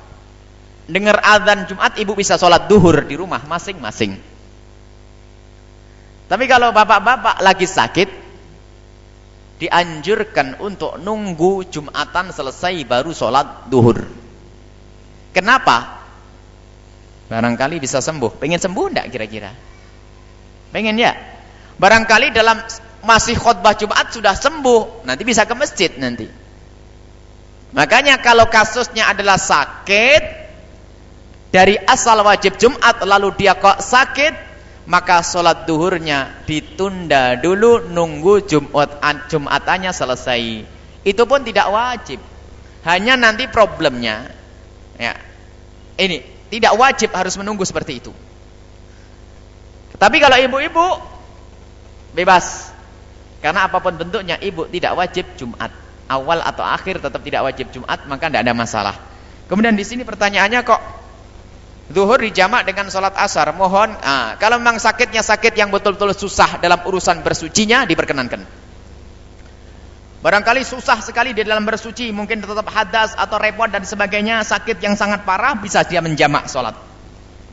Dengar azan Jumat, ibu bisa sholat duhur di rumah masing-masing. Tapi kalau bapak-bapak lagi sakit, dianjurkan untuk nunggu Jumatan selesai baru sholat duhur. Kenapa? Barangkali bisa sembuh. Pengen sembuh enggak kira-kira? Pengen ya? Barangkali dalam masih khutbah Jumat sudah sembuh. Nanti bisa ke masjid nanti. Makanya kalau kasusnya adalah sakit dari asal wajib Jumat lalu dia kok sakit maka sholat duhurnya ditunda dulu nunggu Jumat Jumatannya selesai. Itu pun tidak wajib. Hanya nanti problemnya ya. Ini tidak wajib harus menunggu seperti itu. Tapi kalau ibu-ibu bebas. Karena apa pun bentuknya ibu tidak wajib Jumat. Awal atau akhir tetap tidak wajib Jumat, maka tidak ada masalah. Kemudian di sini pertanyaannya kok Zuhur dijamak dengan sholat asar. Mohon, ah, kalau memang sakitnya sakit yang betul-betul susah dalam urusan bersucinya, diperkenankan. Barangkali susah sekali di dalam bersuci, mungkin tetap hadas atau repot dan sebagainya, sakit yang sangat parah, bisa dia menjamak sholat.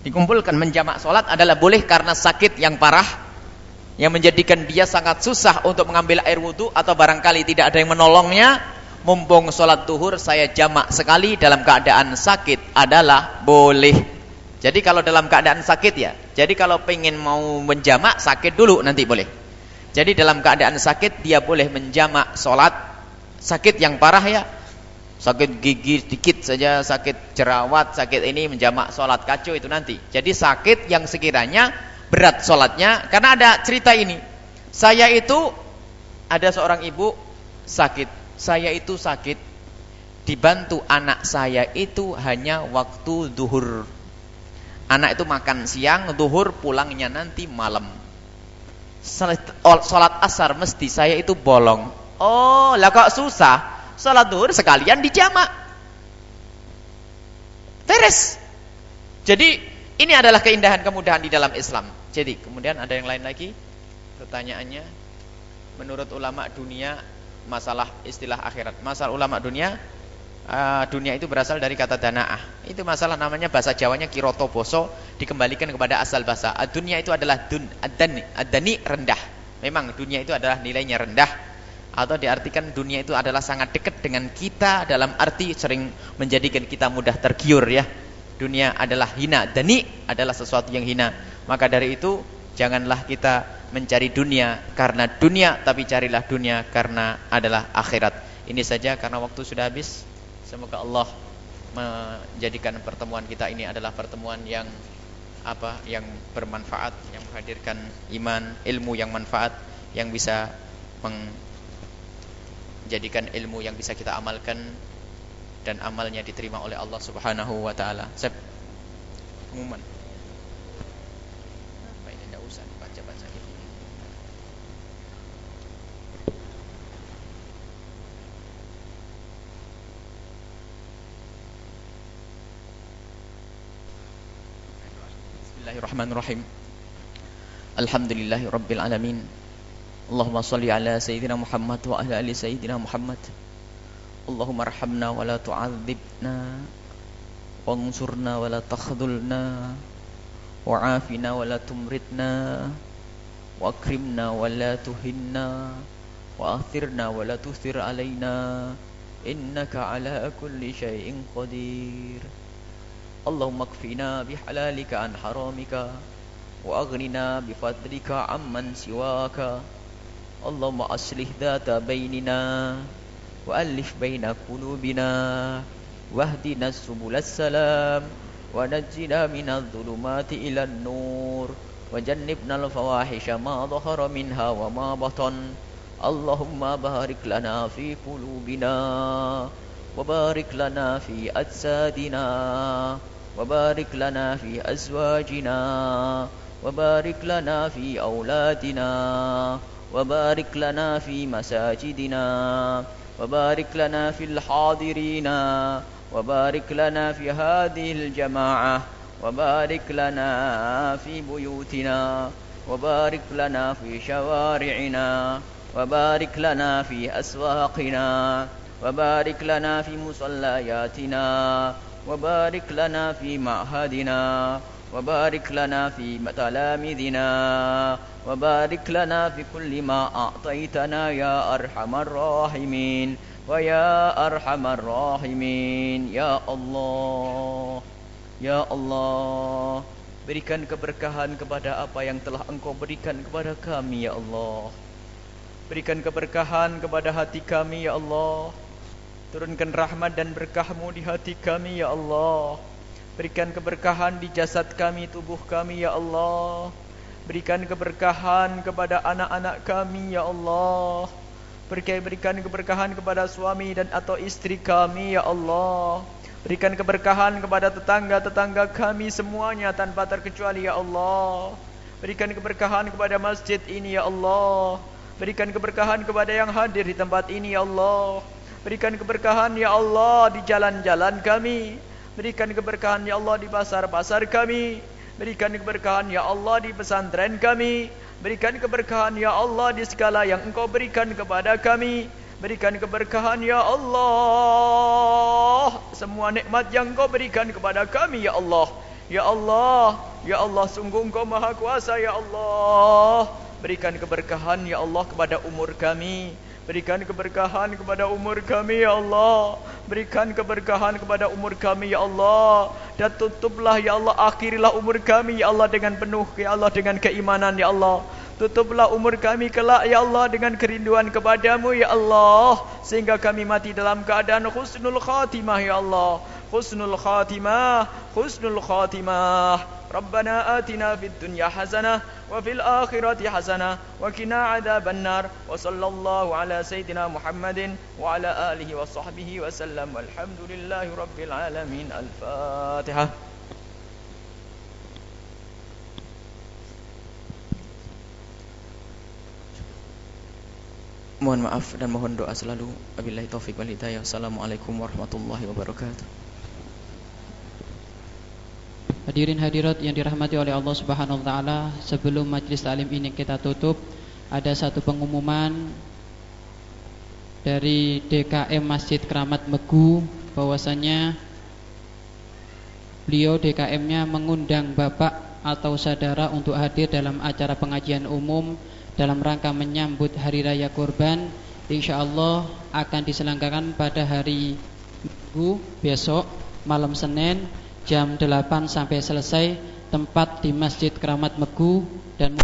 Dikumpulkan menjamak sholat adalah boleh karena sakit yang parah, yang menjadikan dia sangat susah untuk mengambil air wudhu, atau barangkali tidak ada yang menolongnya, mumpung sholat tuhur saya jamak sekali dalam keadaan sakit adalah boleh. Jadi kalau dalam keadaan sakit ya. Jadi kalau pengen mau menjamak sakit dulu nanti boleh. Jadi dalam keadaan sakit dia boleh menjamak sholat sakit yang parah ya. Sakit gigi sedikit saja, sakit jerawat, sakit ini menjamak sholat kacau itu nanti. Jadi sakit yang sekiranya berat sholatnya. Karena ada cerita ini. Saya itu ada seorang ibu sakit. Saya itu sakit dibantu anak saya itu hanya waktu duhur Anak itu makan siang, duhur, pulangnya nanti malam. Salat asar mesti saya itu bolong. Oh, lah kok susah? Salat duhur sekalian dijamak. Beres. Jadi ini adalah keindahan kemudahan di dalam Islam. Jadi kemudian ada yang lain lagi? Pertanyaannya, menurut ulama dunia masalah istilah akhirat. Masalah ulama dunia uh, dunia itu berasal dari kata danaah. Itu masalah namanya bahasa Jawanya kiroto boso dikembalikan kepada asal bahasa. Uh, dunia itu adalah dun adani, adani rendah. Memang dunia itu adalah nilainya rendah atau diartikan dunia itu adalah sangat dekat dengan kita dalam arti sering menjadikan kita mudah tergiur ya. Dunia adalah hina, dani adalah sesuatu yang hina. Maka dari itu janganlah kita mencari dunia karena dunia tapi carilah dunia karena adalah akhirat. Ini saja karena waktu sudah habis. Semoga Allah menjadikan pertemuan kita ini adalah pertemuan yang apa yang bermanfaat, yang menghadirkan iman, ilmu yang manfaat, yang bisa menjadikan ilmu yang bisa kita amalkan dan amalnya diterima oleh Allah Subhanahu wa taala. Pengumuman. Bismillahirrahmanirrahim. Alhamdulillahi rabbil alamin. Allahumma salli ala sayyidina Muhammad wa ala ali sayyidina Muhammad. Allahumma arhamna wa la tu'adzibna wansurna wa la takhdhulna wa afina wa la tumritna wa akrimna wa la tuhinna wa athirna wa la اللهم اكفنا بحلالك عن حرامك وأغننا بفضلك عمن سواك اللهم أصلح ذات بيننا وألف بين قلوبنا واهدنا سبل السلام ونجنا من الظلمات إلى النور وجنبنا الفواحش ما ظهر منها وما بطن اللهم بارك لنا في قلوبنا وبارك لنا في أجسادنا وبارك لنا في أزواجنا وبارك لنا في أولادنا وبارك لنا في مساجدنا وبارك لنا في الحاضرين وبارك لنا في هذه الجماعة وبارك لنا في بيوتنا وبارك لنا في شوارعنا وبارك لنا في أسواقنا وبارك لنا في مصلياتنا وبارك لنا في معهدنا وبارك لنا في تلامذنا وبارك لنا في كل ما أعطيتنا يا أرحم الراحمين ويا أرحم الراحمين يا الله يا الله Berikan keberkahan kepada apa yang telah engkau berikan kepada kami ya Allah Berikan keberkahan kepada hati kami ya Allah Turunkan rahmat dan berkahmu di hati kami ya Allah. Berikan keberkahan di jasad kami, tubuh kami ya Allah. Berikan keberkahan kepada anak-anak kami ya Allah. Berikan keberkahan kepada suami dan atau istri kami ya Allah. Berikan keberkahan kepada tetangga-tetangga kami semuanya tanpa terkecuali ya Allah. Berikan keberkahan kepada masjid ini ya Allah. Berikan keberkahan kepada yang hadir di tempat ini ya Allah Berikan keberkahan ya Allah di jalan-jalan kami. Berikan keberkahan ya Allah di pasar-pasar kami. Berikan keberkahan ya Allah di pesantren kami. Berikan keberkahan ya Allah di segala yang engkau berikan kepada kami. Berikan keberkahan ya Allah. Semua nikmat yang engkau berikan kepada kami ya Allah. Ya Allah. Ya Allah sungguh engkau maha kuasa ya Allah. Berikan keberkahan ya Allah kepada umur kami. Berikan keberkahan kepada umur kami ya Allah. Berikan keberkahan kepada umur kami ya Allah. Dan tutuplah ya Allah akhirilah umur kami ya Allah dengan penuh ya Allah dengan keimanan ya Allah. Tutuplah umur kami kelak ya Allah dengan kerinduan kepadamu ya Allah. Sehingga kami mati dalam keadaan khusnul khatimah ya Allah. Khusnul khatimah. Khusnul khatimah. ربنا آتنا في الدنيا حسنة وفي الآخرة حسنة وقنا عذاب النار وصلى الله على سيدنا محمد وعلى آله وصحبه وسلم والحمد لله رب العالمين الفاتحة Mohon maaf dan mohon doa selalu. Wabillahi taufik wal hidayah. Assalamualaikum warahmatullahi wabarakatuh. Hadirin hadirat yang dirahmati oleh Allah Subhanahu wa taala, sebelum majlis talim ini kita tutup, ada satu pengumuman dari DKM Masjid Keramat Megu bahwasanya beliau DKM-nya mengundang Bapak atau saudara untuk hadir dalam acara pengajian umum dalam rangka menyambut Hari Raya Kurban. Insya Allah akan diselenggarakan pada hari Minggu besok malam Senin jam 8 sampai selesai tempat di Masjid Keramat Megu dan